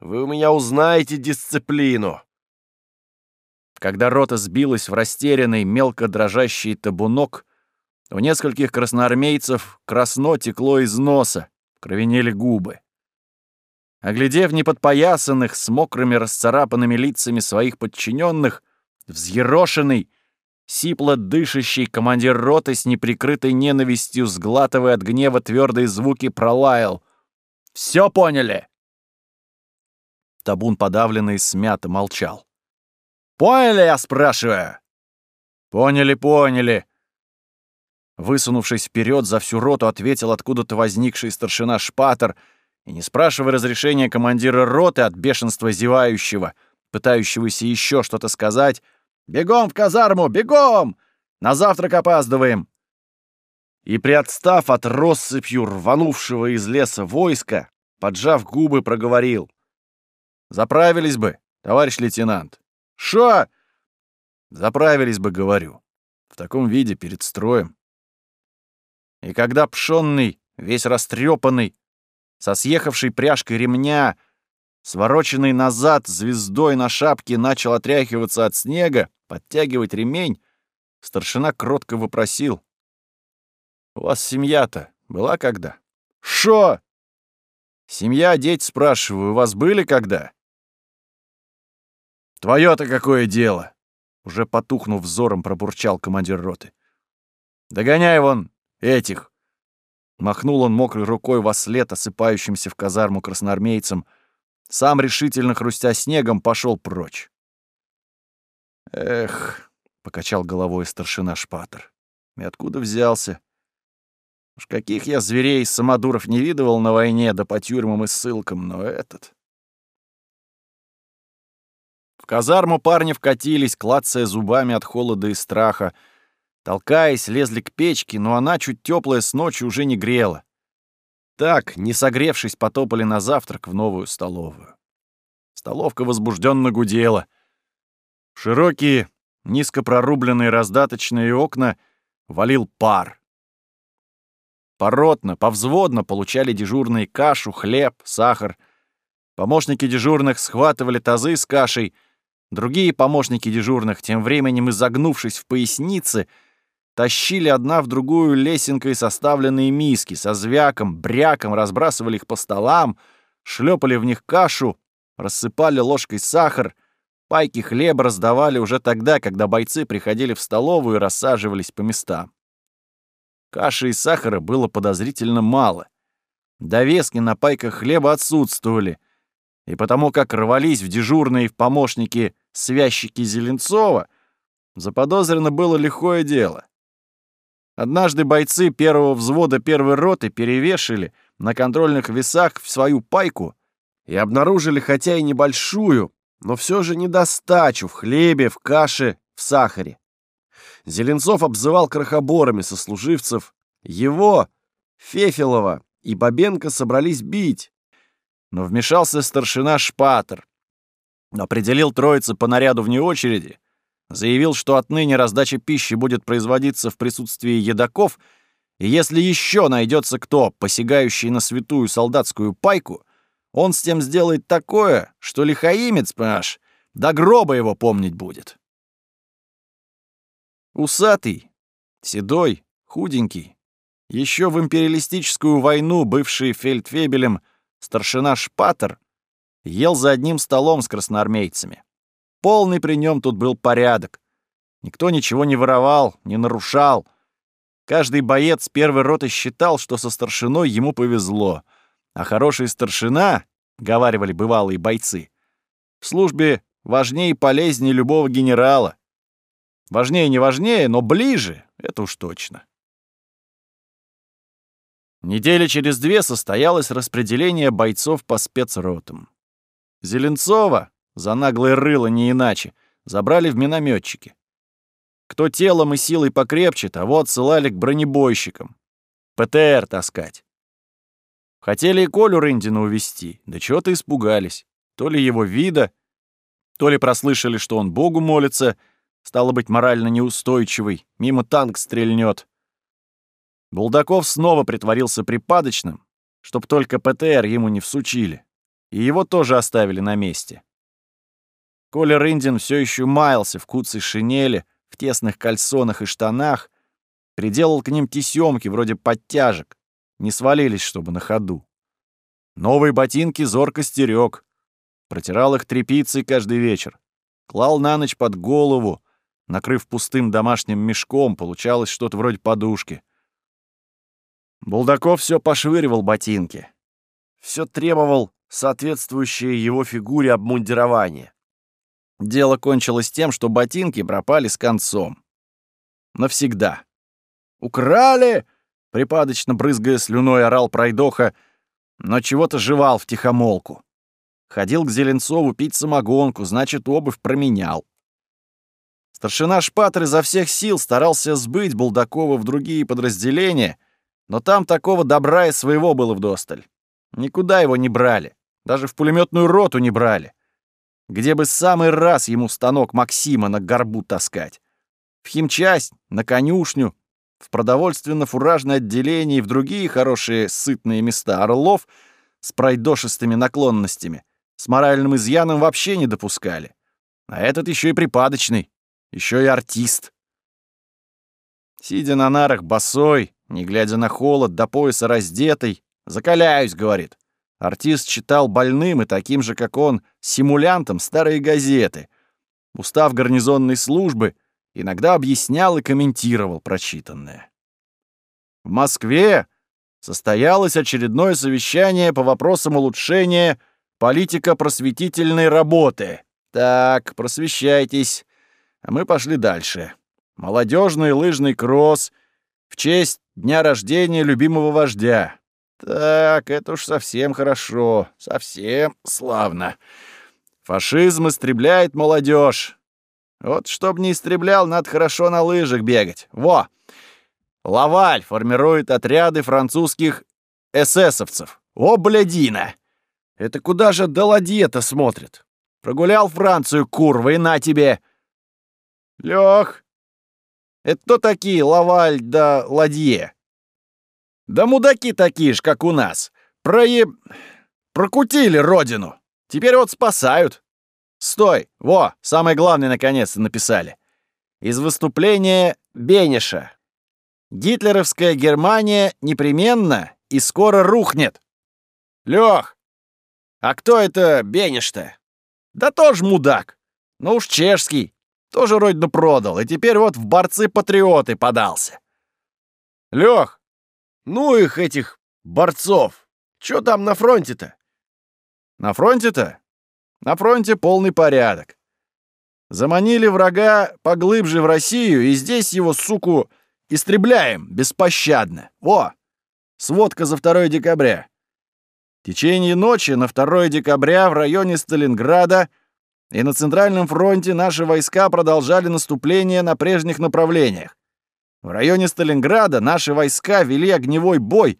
Вы у меня узнаете дисциплину. Когда рота сбилась в растерянный, мелко дрожащий табунок, у нескольких красноармейцев красно текло из носа, кровенели губы. Оглядев неподпоясанных с мокрыми расцарапанными лицами своих подчиненных, взъерошенный, Сипло дышащий командир роты с неприкрытой ненавистью, сглатывая от гнева твердые звуки, пролаял. «Все поняли?» Табун, подавленный, смято молчал. «Поняли, я спрашиваю?» «Поняли, поняли!» Высунувшись вперед, за всю роту ответил откуда-то возникший старшина Шпатер и, не спрашивая разрешения командира роты от бешенства зевающего, пытающегося еще что-то сказать, Бегом в казарму, бегом! На завтрак опаздываем!» И, приотстав от россыпью рванувшего из леса войска, поджав губы, проговорил. «Заправились бы, товарищ лейтенант». «Шо?» «Заправились бы, говорю. В таком виде, перед строем». И когда пшенный, весь растрепанный, со съехавшей пряжкой ремня, свороченный назад звездой на шапке начал отряхиваться от снега, подтягивать ремень, старшина кротко вопросил. «У вас семья-то была когда?» «Шо?» «Семья, дети, спрашиваю, у вас были когда?» «Твое-то какое дело?» Уже потухнув взором, пробурчал командир роты. «Догоняй вон этих!» Махнул он мокрой рукой во след осыпающимся в казарму красноармейцам. Сам решительно хрустя снегом пошел прочь. «Эх», — покачал головой старшина Шпатер, — «и откуда взялся? Уж каких я зверей самодуров не видывал на войне, да по тюрьмам и ссылкам, но этот...» В казарму парни вкатились, клацая зубами от холода и страха. Толкаясь, лезли к печке, но она, чуть теплая с ночи, уже не грела. Так, не согревшись, потопали на завтрак в новую столовую. Столовка возбужденно гудела — широкие, низко прорубленные раздаточные окна валил пар. Поротно, повзводно получали дежурные кашу, хлеб, сахар. Помощники дежурных схватывали тазы с кашей, другие помощники дежурных, тем временем изогнувшись в пояснице, тащили одна в другую лесенкой составленные миски, со звяком, бряком разбрасывали их по столам, шлепали в них кашу, рассыпали ложкой сахар — Пайки хлеба раздавали уже тогда, когда бойцы приходили в столовую и рассаживались по местам. Каши и сахара было подозрительно мало. Довески на пайках хлеба отсутствовали, и потому как рвались в дежурные в помощники связчики Зеленцова, заподозрено было лихое дело. Однажды бойцы первого взвода первой роты перевешили на контрольных весах в свою пайку и обнаружили хотя и небольшую, но все же недостачу в хлебе, в каше, в сахаре. Зеленцов обзывал крохоборами сослуживцев. Его, Фефилова и Бабенко собрались бить. Но вмешался старшина Шпатер. Определил троицы по наряду вне очереди. Заявил, что отныне раздача пищи будет производиться в присутствии едоков, и если еще найдется кто, посягающий на святую солдатскую пайку, он с тем сделает такое, что лихаимец, понимаешь, до гроба его помнить будет. Усатый, седой, худенький, еще в империалистическую войну бывший фельдфебелем, старшина Шпатер, ел за одним столом с красноармейцами. Полный при нем тут был порядок. Никто ничего не воровал, не нарушал. Каждый боец первой роты считал, что со старшиной ему повезло. А хороший старшина, — говаривали бывалые бойцы, — в службе важнее и полезнее любого генерала. Важнее не важнее, но ближе — это уж точно. Недели через две состоялось распределение бойцов по спецротам. Зеленцова, за наглое рыло не иначе, забрали в минометчики. Кто телом и силой покрепче, того отсылали к бронебойщикам. ПТР таскать. Хотели и Колю Рындина увести, да чего-то испугались. То ли его вида, то ли прослышали, что он Богу молится, стало быть, морально неустойчивый, мимо танк стрельнет. Булдаков снова притворился припадочным, чтоб только ПТР ему не всучили, и его тоже оставили на месте. Коля Рындин все еще маялся в куцей шинели, в тесных кальсонах и штанах, приделал к ним тесемки вроде подтяжек, не свалились, чтобы на ходу. Новые ботинки зорко стерег, протирал их тряпицей каждый вечер, клал на ночь под голову, накрыв пустым домашним мешком, получалось что-то вроде подушки. Булдаков все пошвыривал ботинки, все требовал соответствующее его фигуре обмундирование. Дело кончилось тем, что ботинки пропали с концом. Навсегда. «Украли!» — припадочно брызгая слюной орал пройдоха, но чего-то жевал в тихомолку. Ходил к Зеленцову пить самогонку, значит, обувь променял. Старшина Шпатер изо всех сил старался сбыть Булдакова в другие подразделения, но там такого добра и своего было вдосталь. Никуда его не брали, даже в пулеметную роту не брали где бы самый раз ему станок Максима на горбу таскать. В химчасть, на конюшню, в продовольственно-фуражное отделение и в другие хорошие сытные места орлов с пройдошистыми наклонностями, с моральным изъяном вообще не допускали. А этот еще и припадочный, еще и артист. Сидя на нарах босой, не глядя на холод, до пояса раздетый, «Закаляюсь», — говорит. Артист читал больным и таким же, как он, симулянтом старые газеты. Устав гарнизонной службы иногда объяснял и комментировал прочитанное. В Москве состоялось очередное совещание по вопросам улучшения политико-просветительной работы. Так, просвещайтесь. А мы пошли дальше. Молодежный лыжный кросс в честь дня рождения любимого вождя. Так, это уж совсем хорошо, совсем славно. Фашизм истребляет молодежь. Вот чтоб не истреблял, надо хорошо на лыжах бегать. Во! Лаваль формирует отряды французских эсэсовцев. О, блядина! Это куда же Даладье-то смотрит? Прогулял Францию, курва, и на тебе! Лёх, это кто такие Лаваль да Ладье? Да мудаки такие ж, как у нас. Прое... Прокутили родину. Теперь вот спасают. Стой! Во, самое главное наконец-то написали. Из выступления Бениша. Гитлеровская Германия непременно и скоро рухнет. Лёх, а кто это Бениш-то? Да тоже мудак. Ну уж чешский. Тоже родину продал, и теперь вот в борцы-патриоты подался. Лёх, ну их, этих борцов! Чё там на фронте-то?» «На фронте-то? На фронте полный порядок. Заманили врага поглубже в Россию, и здесь его, суку, истребляем беспощадно. Во! Сводка за 2 декабря. В течение ночи на 2 декабря в районе Сталинграда и на Центральном фронте наши войска продолжали наступление на прежних направлениях. В районе Сталинграда наши войска вели огневой бой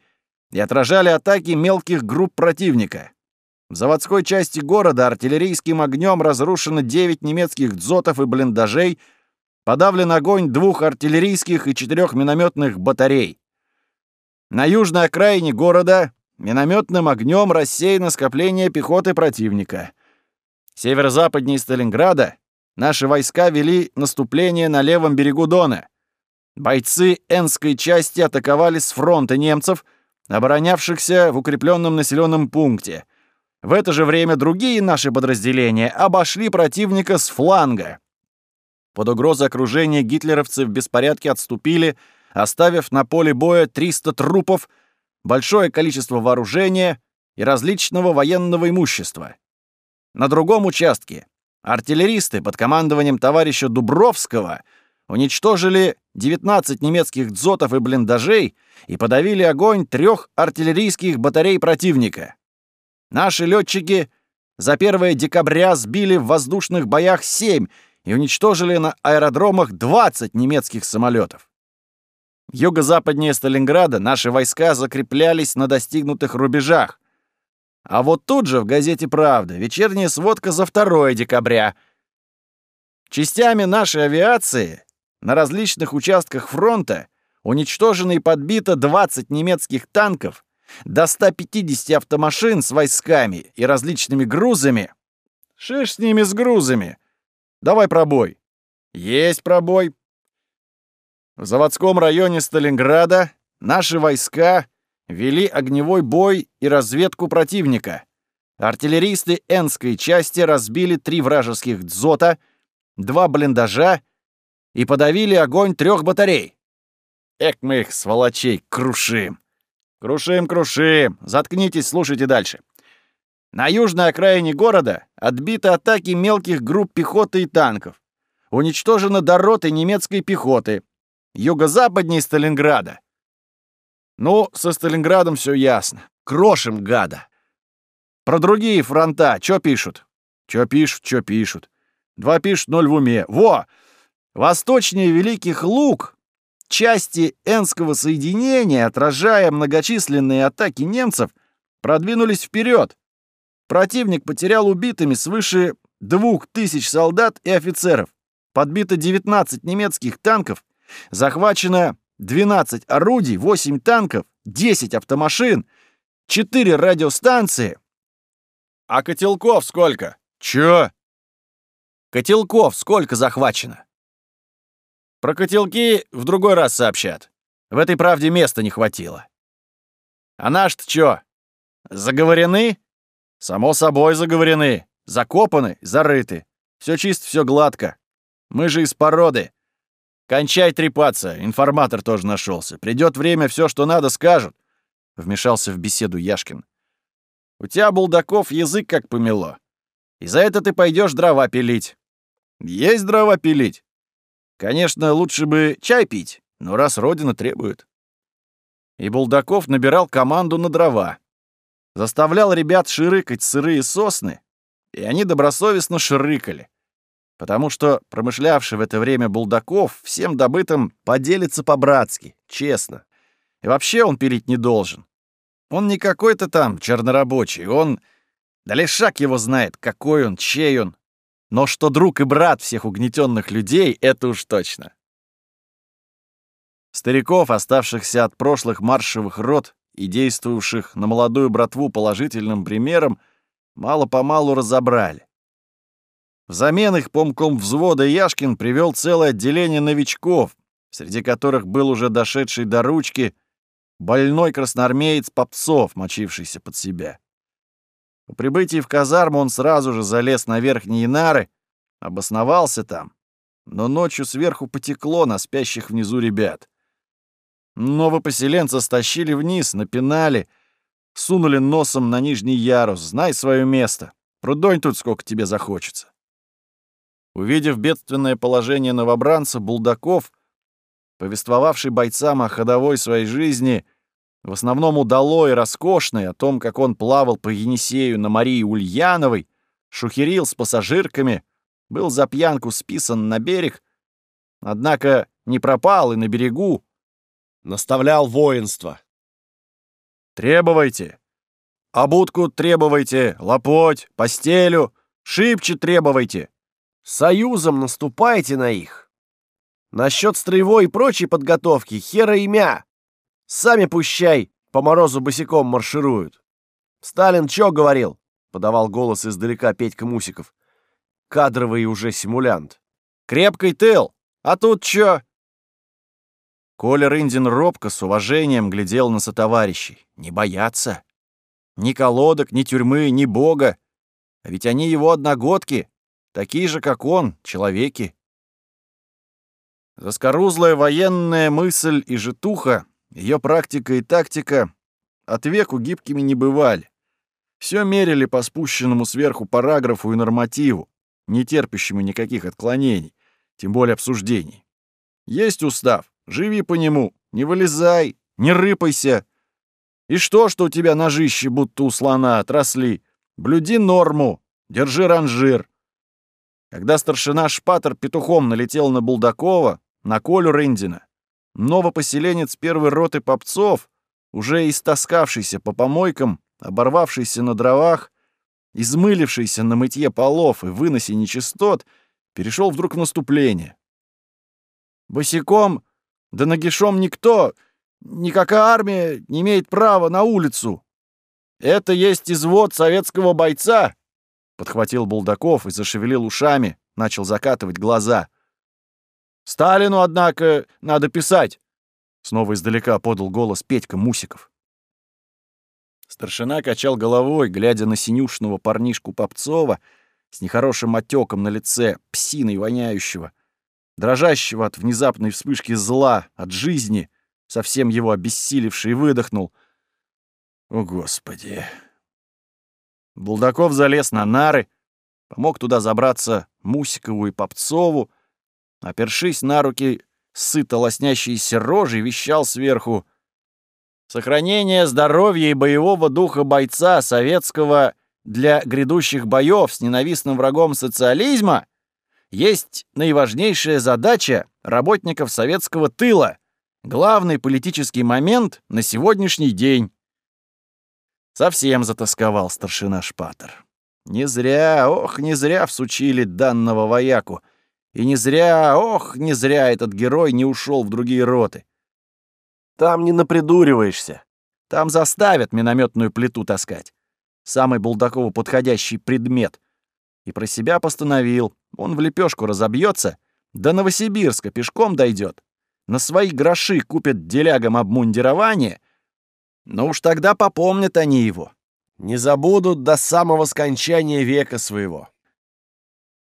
и отражали атаки мелких групп противника. В заводской части города артиллерийским огнем разрушено 9 немецких дзотов и блиндажей, подавлен огонь двух артиллерийских и четырех минометных батарей. На южной окраине города минометным огнем рассеяно скопление пехоты противника. Северо-западнее Сталинграда наши войска вели наступление на левом берегу Дона — Бойцы Энской части атаковали с фронта немцев, оборонявшихся в укрепленном населенном пункте. В это же время другие наши подразделения обошли противника с фланга. Под угрозой окружения гитлеровцы в беспорядке отступили, оставив на поле боя 300 трупов, большое количество вооружения и различного военного имущества. На другом участке артиллеристы под командованием товарища Дубровского уничтожили 19 немецких дзотов и блиндажей и подавили огонь трех артиллерийских батарей противника. Наши летчики за 1 декабря сбили в воздушных боях 7 и уничтожили на аэродромах 20 немецких самолетов. Юго-западнее Сталинграда наши войска закреплялись на достигнутых рубежах. А вот тут же в газете «Правда» вечерняя сводка за 2 декабря. Частями нашей авиации на различных участках фронта уничтожено и подбито 20 немецких танков, до 150 автомашин с войсками и различными грузами. Шиш с ними с грузами. Давай пробой. Есть пробой. В заводском районе Сталинграда наши войска вели огневой бой и разведку противника. Артиллеристы Энской части разбили три вражеских дзота, два блиндажа и подавили огонь трех батарей. Эк мы их, сволочей, крушим. Крушим, крушим. Заткнитесь, слушайте дальше. На южной окраине города отбиты атаки мелких групп пехоты и танков. Уничтожены дороты немецкой пехоты. Юго-западнее Сталинграда. Ну, со Сталинградом все ясно. Крошим гада. Про другие фронта что пишут? Что пишут, что пишут. Два пишут, ноль в уме. Во! Восточнее Великих Луг части Энского соединения, отражая многочисленные атаки немцев, продвинулись вперед. Противник потерял убитыми свыше двух тысяч солдат и офицеров. Подбито 19 немецких танков, захвачено 12 орудий, 8 танков, 10 автомашин, 4 радиостанции. А котелков сколько? Чё? Котелков сколько захвачено? Про котелки в другой раз сообщат. В этой правде места не хватило. А наш-то чё? Заговорены? Само собой заговорены. Закопаны, зарыты. Все чисто, все гладко. Мы же из породы. Кончай трепаться, информатор тоже нашелся. Придет время, все, что надо, скажут. Вмешался в беседу Яшкин. У тебя, Булдаков, язык как помело. И за это ты пойдешь дрова пилить. Есть дрова пилить. Конечно, лучше бы чай пить, но раз Родина требует. И Булдаков набирал команду на дрова. Заставлял ребят ширыкать сырые сосны, и они добросовестно ширыкали. Потому что промышлявший в это время Булдаков всем добытым поделится по-братски, честно. И вообще он пилить не должен. Он не какой-то там чернорабочий, он... Да лишак его знает, какой он, чей он, но что друг и брат всех угнетенных людей, это уж точно. Стариков, оставшихся от прошлых маршевых род и действовавших на молодую братву положительным примером, мало-помалу разобрали. Взамен их помком взвода Яшкин привел целое отделение новичков, среди которых был уже дошедший до ручки больной красноармеец Попцов, мочившийся под себя. По прибытии в казарму он сразу же залез на верхние нары, обосновался там, но ночью сверху потекло на спящих внизу ребят. Новопоселенца стащили вниз, напинали, сунули носом на нижний ярус. Знай свое место. Прудонь тут сколько тебе захочется. Увидев бедственное положение новобранца, Булдаков, повествовавший бойцам о ходовой своей жизни, — в основном удалой и роскошной, о том, как он плавал по Енисею на Марии Ульяновой, шухерил с пассажирками, был за пьянку списан на берег, однако не пропал и на берегу наставлял воинство. «Требуйте! Обудку требуйте, лопоть, постелю, шибче требуйте! Союзом наступайте на их! Насчет строевой и прочей подготовки хера имя!» Сами пущай, по морозу босиком маршируют. Сталин чё говорил? Подавал голос издалека Петька Мусиков. Кадровый уже симулянт. Крепкий тыл. А тут чё? Коля Рындин робко с уважением глядел на сотоварищей. Не бояться. Ни колодок, ни тюрьмы, ни бога. А ведь они его одногодки, такие же, как он, человеки. Заскорузлая военная мысль и житуха, ее практика и тактика от веку гибкими не бывали. Все мерили по спущенному сверху параграфу и нормативу, не терпящему никаких отклонений, тем более обсуждений. Есть устав, живи по нему, не вылезай, не рыпайся. И что, что у тебя ножище будто у слона отросли? Блюди норму, держи ранжир. Когда старшина Шпатер петухом налетел на Булдакова, на Колю Рындина. Новопоселенец первой роты попцов, уже истоскавшийся по помойкам, оборвавшийся на дровах, измылившийся на мытье полов и выносе нечистот, перешел вдруг в наступление. «Босиком, да нагишом никто, никакая армия не имеет права на улицу. Это есть извод советского бойца», — подхватил Булдаков и зашевелил ушами, начал закатывать глаза — Сталину, однако, надо писать!» Снова издалека подал голос Петька Мусиков. Старшина качал головой, глядя на синюшного парнишку Попцова с нехорошим отеком на лице, псиной воняющего, дрожащего от внезапной вспышки зла, от жизни, совсем его обессилевший, выдохнул. «О, Господи!» Булдаков залез на нары, помог туда забраться Мусикову и Попцову, опершись на руки сыто лоснящейся рожей, вещал сверху «Сохранение здоровья и боевого духа бойца советского для грядущих боев с ненавистным врагом социализма есть наиважнейшая задача работников советского тыла, главный политический момент на сегодняшний день». Совсем затасковал старшина Шпатер. Не зря, ох, не зря всучили данного вояку — и не зря, ох, не зря этот герой не ушел в другие роты. Там не напридуриваешься. Там заставят минометную плиту таскать. Самый Булдакову подходящий предмет. И про себя постановил. Он в лепешку разобьется, до Новосибирска пешком дойдет. На свои гроши купят делягам обмундирование. Но уж тогда попомнят они его. Не забудут до самого скончания века своего.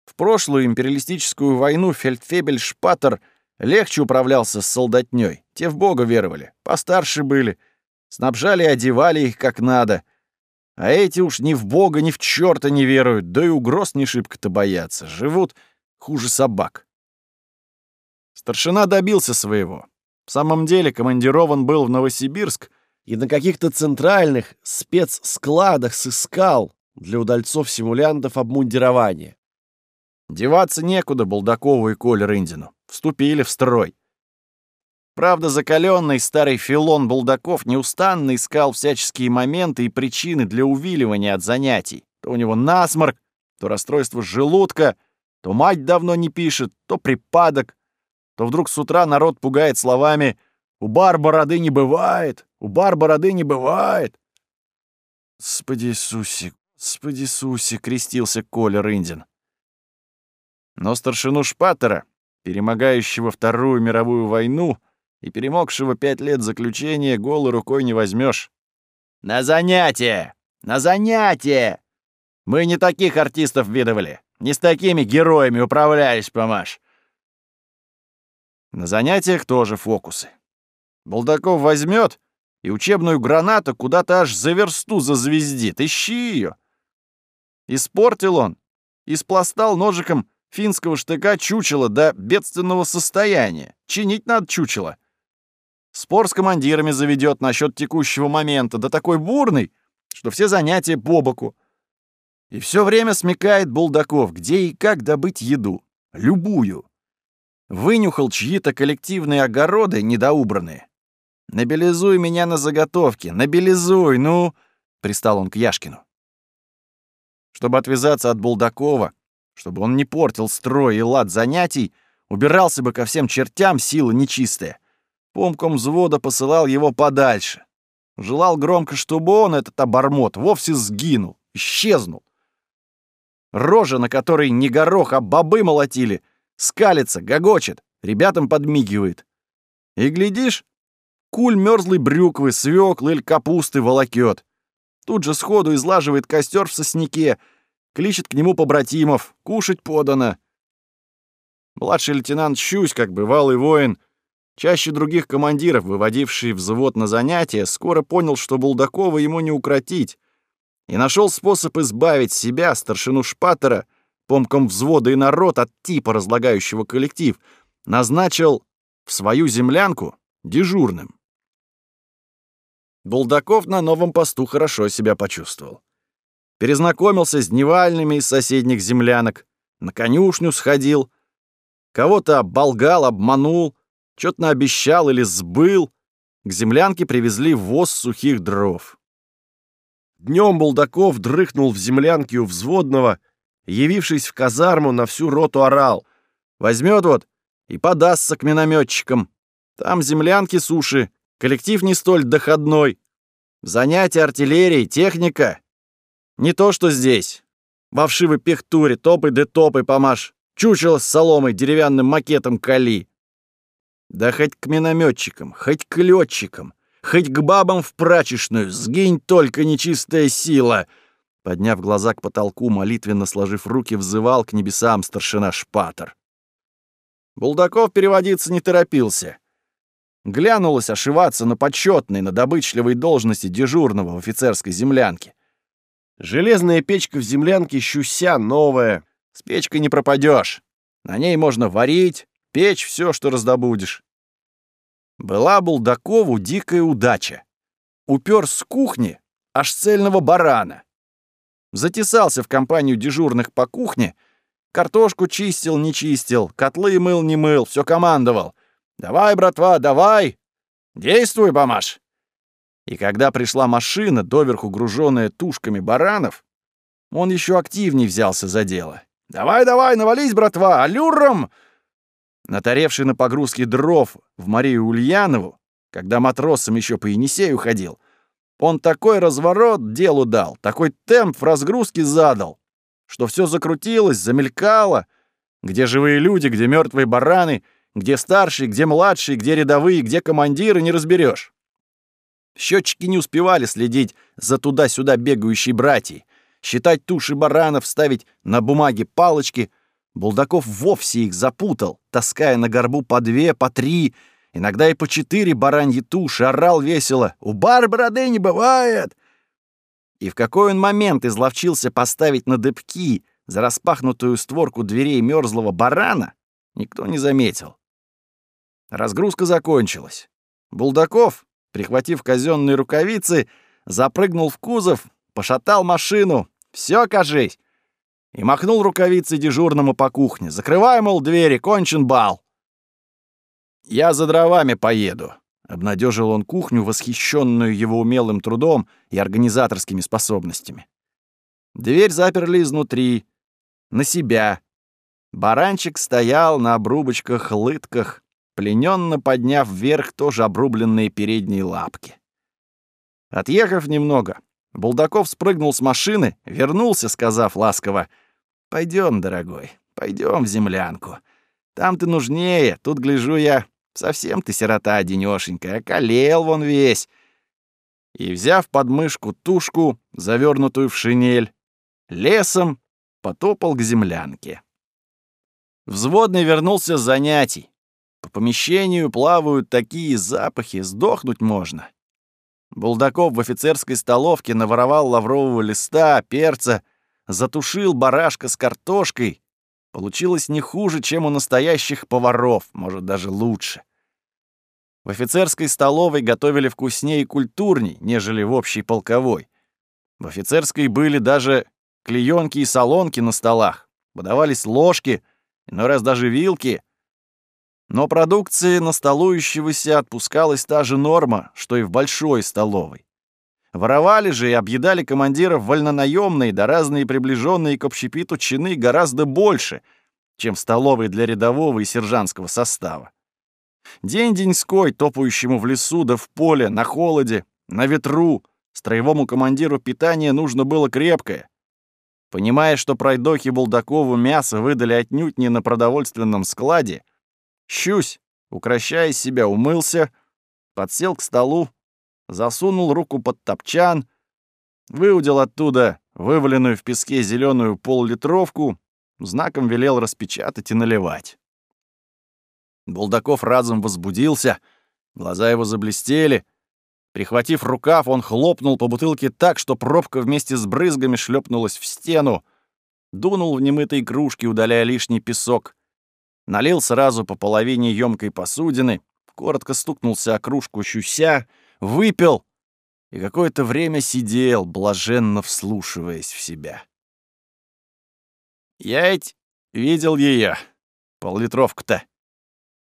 В прошлую империалистическую войну фельдфебель Шпатер легче управлялся с солдатней. Те в бога веровали, постарше были, снабжали и одевали их как надо. А эти уж ни в бога, ни в чёрта не веруют, да и угроз не шибко-то боятся. Живут хуже собак. Старшина добился своего. В самом деле командирован был в Новосибирск и на каких-то центральных спецскладах сыскал для удальцов-симулянтов обмундирование. Деваться некуда Булдакову и Коле Рындину. Вступили в строй. Правда, закаленный старый филон Булдаков неустанно искал всяческие моменты и причины для увиливания от занятий. То у него насморк, то расстройство желудка, то мать давно не пишет, то припадок, то вдруг с утра народ пугает словами «У бар бороды не бывает! У бар бороды не бывает!» «Господи Иисусе! Господи Иисусе!» — крестился Коля Рындин. Но старшину Шпатера, перемогающего Вторую мировую войну и перемогшего пять лет заключения, голой рукой не возьмешь. «На занятие! На занятие! Мы не таких артистов видывали, не с такими героями управлялись, помаш!» На занятиях тоже фокусы. Булдаков возьмет и учебную гранату куда-то аж за версту зазвездит. Ищи ее. Испортил он, испластал ножиком финского штыка чучело до бедственного состояния. Чинить надо чучело. Спор с командирами заведет насчет текущего момента, да такой бурный, что все занятия по боку. И все время смекает Булдаков, где и как добыть еду. Любую. Вынюхал чьи-то коллективные огороды недоубранные. «Набелизуй меня на заготовке, набелизуй, ну!» — пристал он к Яшкину. Чтобы отвязаться от Булдакова, чтобы он не портил строй и лад занятий, убирался бы ко всем чертям сила нечистая. Помком взвода посылал его подальше. Желал громко, чтобы он, этот обормот, вовсе сгинул, исчезнул. Рожа, на которой не горох, а бобы молотили, скалится, гогочет, ребятам подмигивает. И глядишь, куль мерзлой брюквы, свеклы или капусты волокет. Тут же сходу излаживает костер в сосняке, кличет к нему побратимов, кушать подано. Младший лейтенант Щусь, как бывалый воин, чаще других командиров, выводивший взвод на занятия, скоро понял, что Булдакова ему не укротить, и нашел способ избавить себя, старшину Шпатера, помком взвода и народ от типа, разлагающего коллектив, назначил в свою землянку дежурным. Булдаков на новом посту хорошо себя почувствовал. Перезнакомился с дневальными из соседних землянок, на конюшню сходил, кого-то оболгал, обманул, что-то наобещал или сбыл. К землянке привезли воз сухих дров. Днем Булдаков дрыхнул в землянке у взводного, явившись в казарму, на всю роту орал. Возьмет вот и подастся к минометчикам. Там землянки суши, Коллектив не столь доходной. Занятия артиллерией, техника. Не то, что здесь. Во вшивой пехтуре топы да топы помашь. Чучело с соломой, деревянным макетом кали. Да хоть к минометчикам, хоть к летчикам, хоть к бабам в прачечную, сгинь только нечистая сила. Подняв глаза к потолку, молитвенно сложив руки, взывал к небесам старшина Шпатер. Булдаков переводиться не торопился — глянулась ошиваться на почетной, на добычливой должности дежурного в офицерской землянке. Железная печка в землянке щуся новая. С печкой не пропадешь. На ней можно варить, печь все, что раздобудешь. Была Булдакову дикая удача. Упер с кухни аж цельного барана. Затесался в компанию дежурных по кухне, картошку чистил, не чистил, котлы мыл, не мыл, все командовал. «Давай, братва, давай! Действуй, Бамаш!» И когда пришла машина, доверху груженная тушками баранов, он еще активнее взялся за дело. «Давай, давай, навались, братва! Алюром!» Натаревший на погрузке дров в Марию Ульянову, когда матросом еще по Енисею ходил, он такой разворот делу дал, такой темп в разгрузке задал, что все закрутилось, замелькало, где живые люди, где мертвые бараны — где старший, где младший, где рядовые, где командиры, не разберешь. Счетчики не успевали следить за туда-сюда бегающей братьей, считать туши баранов, ставить на бумаге палочки. Булдаков вовсе их запутал, таская на горбу по две, по три, иногда и по четыре бараньи туши, орал весело «У бар бороды не бывает!» И в какой он момент изловчился поставить на дыбки за распахнутую створку дверей мерзлого барана, никто не заметил. Разгрузка закончилась. Булдаков, прихватив казенные рукавицы, запрыгнул в кузов, пошатал машину. Все, кажись!» И махнул рукавицей дежурному по кухне. «Закрывай, мол, двери, кончен бал!» «Я за дровами поеду», — обнадежил он кухню, восхищенную его умелым трудом и организаторскими способностями. Дверь заперли изнутри, на себя. Баранчик стоял на обрубочках-лытках, плененно подняв вверх тоже обрубленные передние лапки. Отъехав немного, Булдаков спрыгнул с машины, вернулся, сказав ласково, «Пойдем, дорогой, пойдем в землянку. Там ты нужнее, тут, гляжу я, совсем ты сирота одинёшенькая, околел вон весь». И, взяв под мышку тушку, завернутую в шинель, лесом потопал к землянке. Взводный вернулся с занятий. По помещению плавают такие запахи, сдохнуть можно. Булдаков в офицерской столовке наворовал лаврового листа, перца, затушил барашка с картошкой. Получилось не хуже, чем у настоящих поваров, может, даже лучше. В офицерской столовой готовили вкуснее и культурней, нежели в общей полковой. В офицерской были даже клеёнки и солонки на столах, подавались ложки, но раз даже вилки — но продукции на столующегося отпускалась та же норма, что и в большой столовой. Воровали же и объедали командиров вольнонаемные да разные приближенные к общепиту чины гораздо больше, чем в столовой для рядового и сержантского состава. День-деньской, топающему в лесу да в поле, на холоде, на ветру, строевому командиру питания нужно было крепкое. Понимая, что пройдохи Булдакову мясо выдали отнюдь не на продовольственном складе, Щусь, укращая себя, умылся, подсел к столу, засунул руку под топчан, выудил оттуда вываленную в песке зеленую поллитровку, знаком велел распечатать и наливать. Булдаков разом возбудился, глаза его заблестели. Прихватив рукав, он хлопнул по бутылке так, что пробка вместе с брызгами шлепнулась в стену, дунул в немытые кружки, удаляя лишний песок, налил сразу по половине емкой посудины, коротко стукнулся о кружку щуся, выпил и какое-то время сидел, блаженно вслушиваясь в себя. «Я ведь видел ее, поллитровку-то»,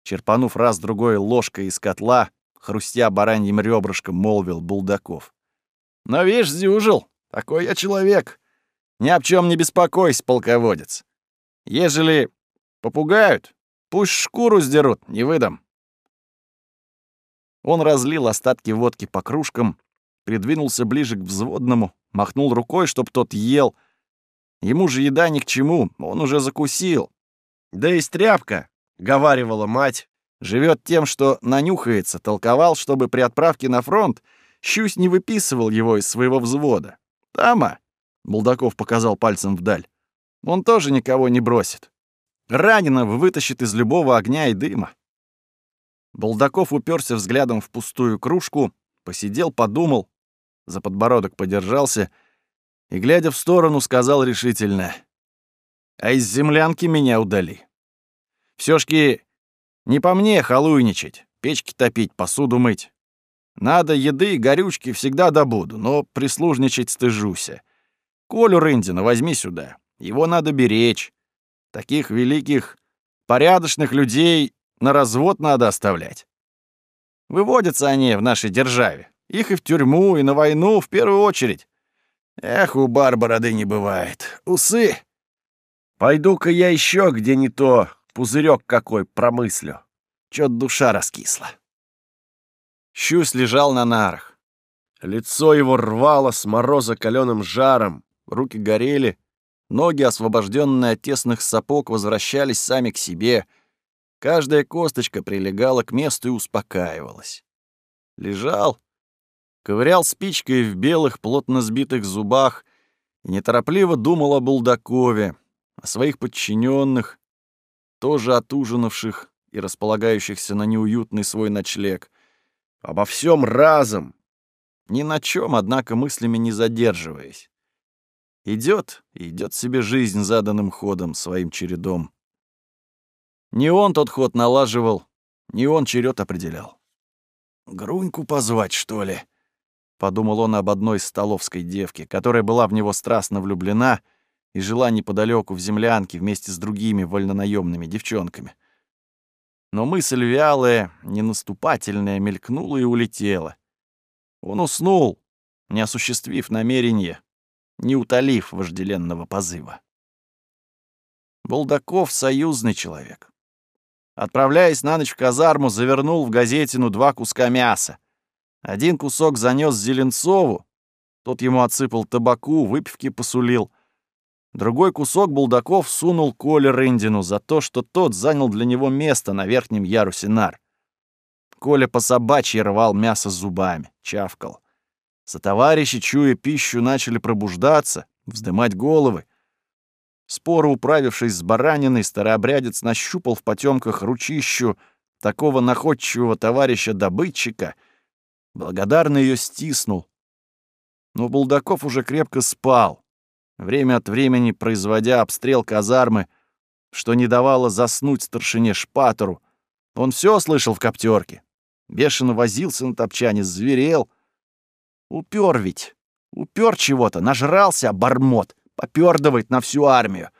черпанув раз-другой ложкой из котла, хрустя бараньим ребрышком, молвил Булдаков. «Но видишь, сдюжил, такой я человек. Ни об чем не беспокойся, полководец. Ежели попугают, пусть шкуру сдерут, не выдам». Он разлил остатки водки по кружкам, придвинулся ближе к взводному, махнул рукой, чтоб тот ел. Ему же еда ни к чему, он уже закусил. Да и стряпка, — говаривала мать, — живет тем, что нанюхается, толковал, чтобы при отправке на фронт Щусь не выписывал его из своего взвода. Тама, — Булдаков показал пальцем вдаль, — он тоже никого не бросит. Раненого вытащит из любого огня и дыма. Булдаков уперся взглядом в пустую кружку, посидел, подумал, за подбородок подержался и, глядя в сторону, сказал решительно, «А из землянки меня удали. Все шки не по мне халуйничать, печки топить, посуду мыть. Надо еды и горючки всегда добуду, но прислужничать стыжуся. Колю Рындина возьми сюда, его надо беречь. Таких великих, порядочных людей на развод надо оставлять. Выводятся они в нашей державе. Их и в тюрьму, и на войну в первую очередь. Эх, у бар бороды не бывает. Усы. Пойду-ка я еще где не то пузырек какой промыслю. Чё душа раскисла. Щусь лежал на нарах. Лицо его рвало с мороза каленым жаром, руки горели, ноги, освобожденные от тесных сапог, возвращались сами к себе. Каждая косточка прилегала к месту и успокаивалась. Лежал, ковырял спичкой в белых, плотно сбитых зубах и неторопливо думал о Булдакове, о своих подчиненных, тоже отужинавших и располагающихся на неуютный свой ночлег. Обо всем разом, ни на чем, однако, мыслями не задерживаясь. Идет, идет себе жизнь заданным ходом, своим чередом. Не он тот ход налаживал, не он черед определял. «Груньку позвать, что ли?» — подумал он об одной столовской девке, которая была в него страстно влюблена — и жила неподалеку в землянке вместе с другими вольнонаемными девчонками. Но мысль вялая, ненаступательная, мелькнула и улетела. Он уснул, не осуществив намерение, не утолив вожделенного позыва. Булдаков — союзный человек. Отправляясь на ночь в казарму, завернул в газетину два куска мяса. Один кусок занес Зеленцову, тот ему отсыпал табаку, выпивки посулил. Другой кусок Булдаков сунул Коле Рындину за то, что тот занял для него место на верхнем ярусе нар. Коля по собачьи рвал мясо зубами, чавкал. Сотоварищи, чуя пищу, начали пробуждаться, вздымать головы. Споро управившись с бараниной, старообрядец нащупал в потемках ручищу такого находчивого товарища-добытчика, благодарно ее стиснул. Но Булдаков уже крепко спал, время от времени производя обстрел казармы, что не давало заснуть старшине Шпатору. Он все слышал в коптерке. Бешено возился на топчане, зверел. Упер ведь. Упер чего-то, нажрался, обормот, попердывает на всю армию.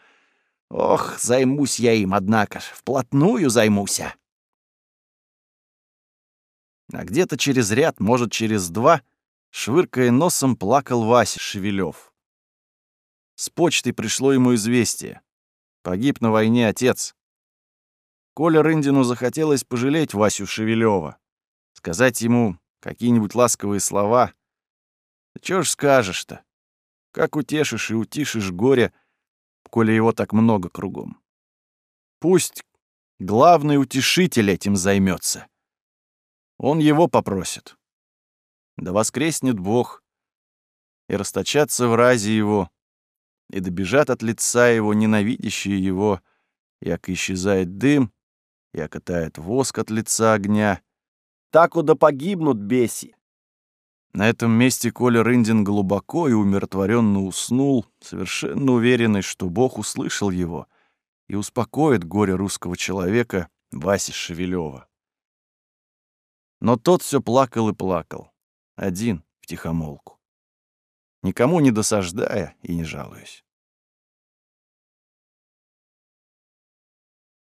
Ох, займусь я им, однако ж, вплотную займуся. А где-то через ряд, может, через два, швыркая носом, плакал Вася Шевелев. С почты пришло ему известие. Погиб на войне отец. Коля Рындину захотелось пожалеть Васю Шевелева, сказать ему какие-нибудь ласковые слова. Чё ж скажешь-то? Как утешишь и утишишь горе, коли его так много кругом? Пусть главный утешитель этим займется. Он его попросит. Да воскреснет Бог, и расточатся в разе его, и добежат от лица его ненавидящие его, як исчезает дым, як тает воск от лица огня. Так уда погибнут беси. На этом месте Коля Рындин глубоко и умиротворенно уснул, совершенно уверенный, что Бог услышал его и успокоит горе русского человека Васи Шевелева. Но тот все плакал и плакал, один, в тихомолку, никому не досаждая и не жалуясь.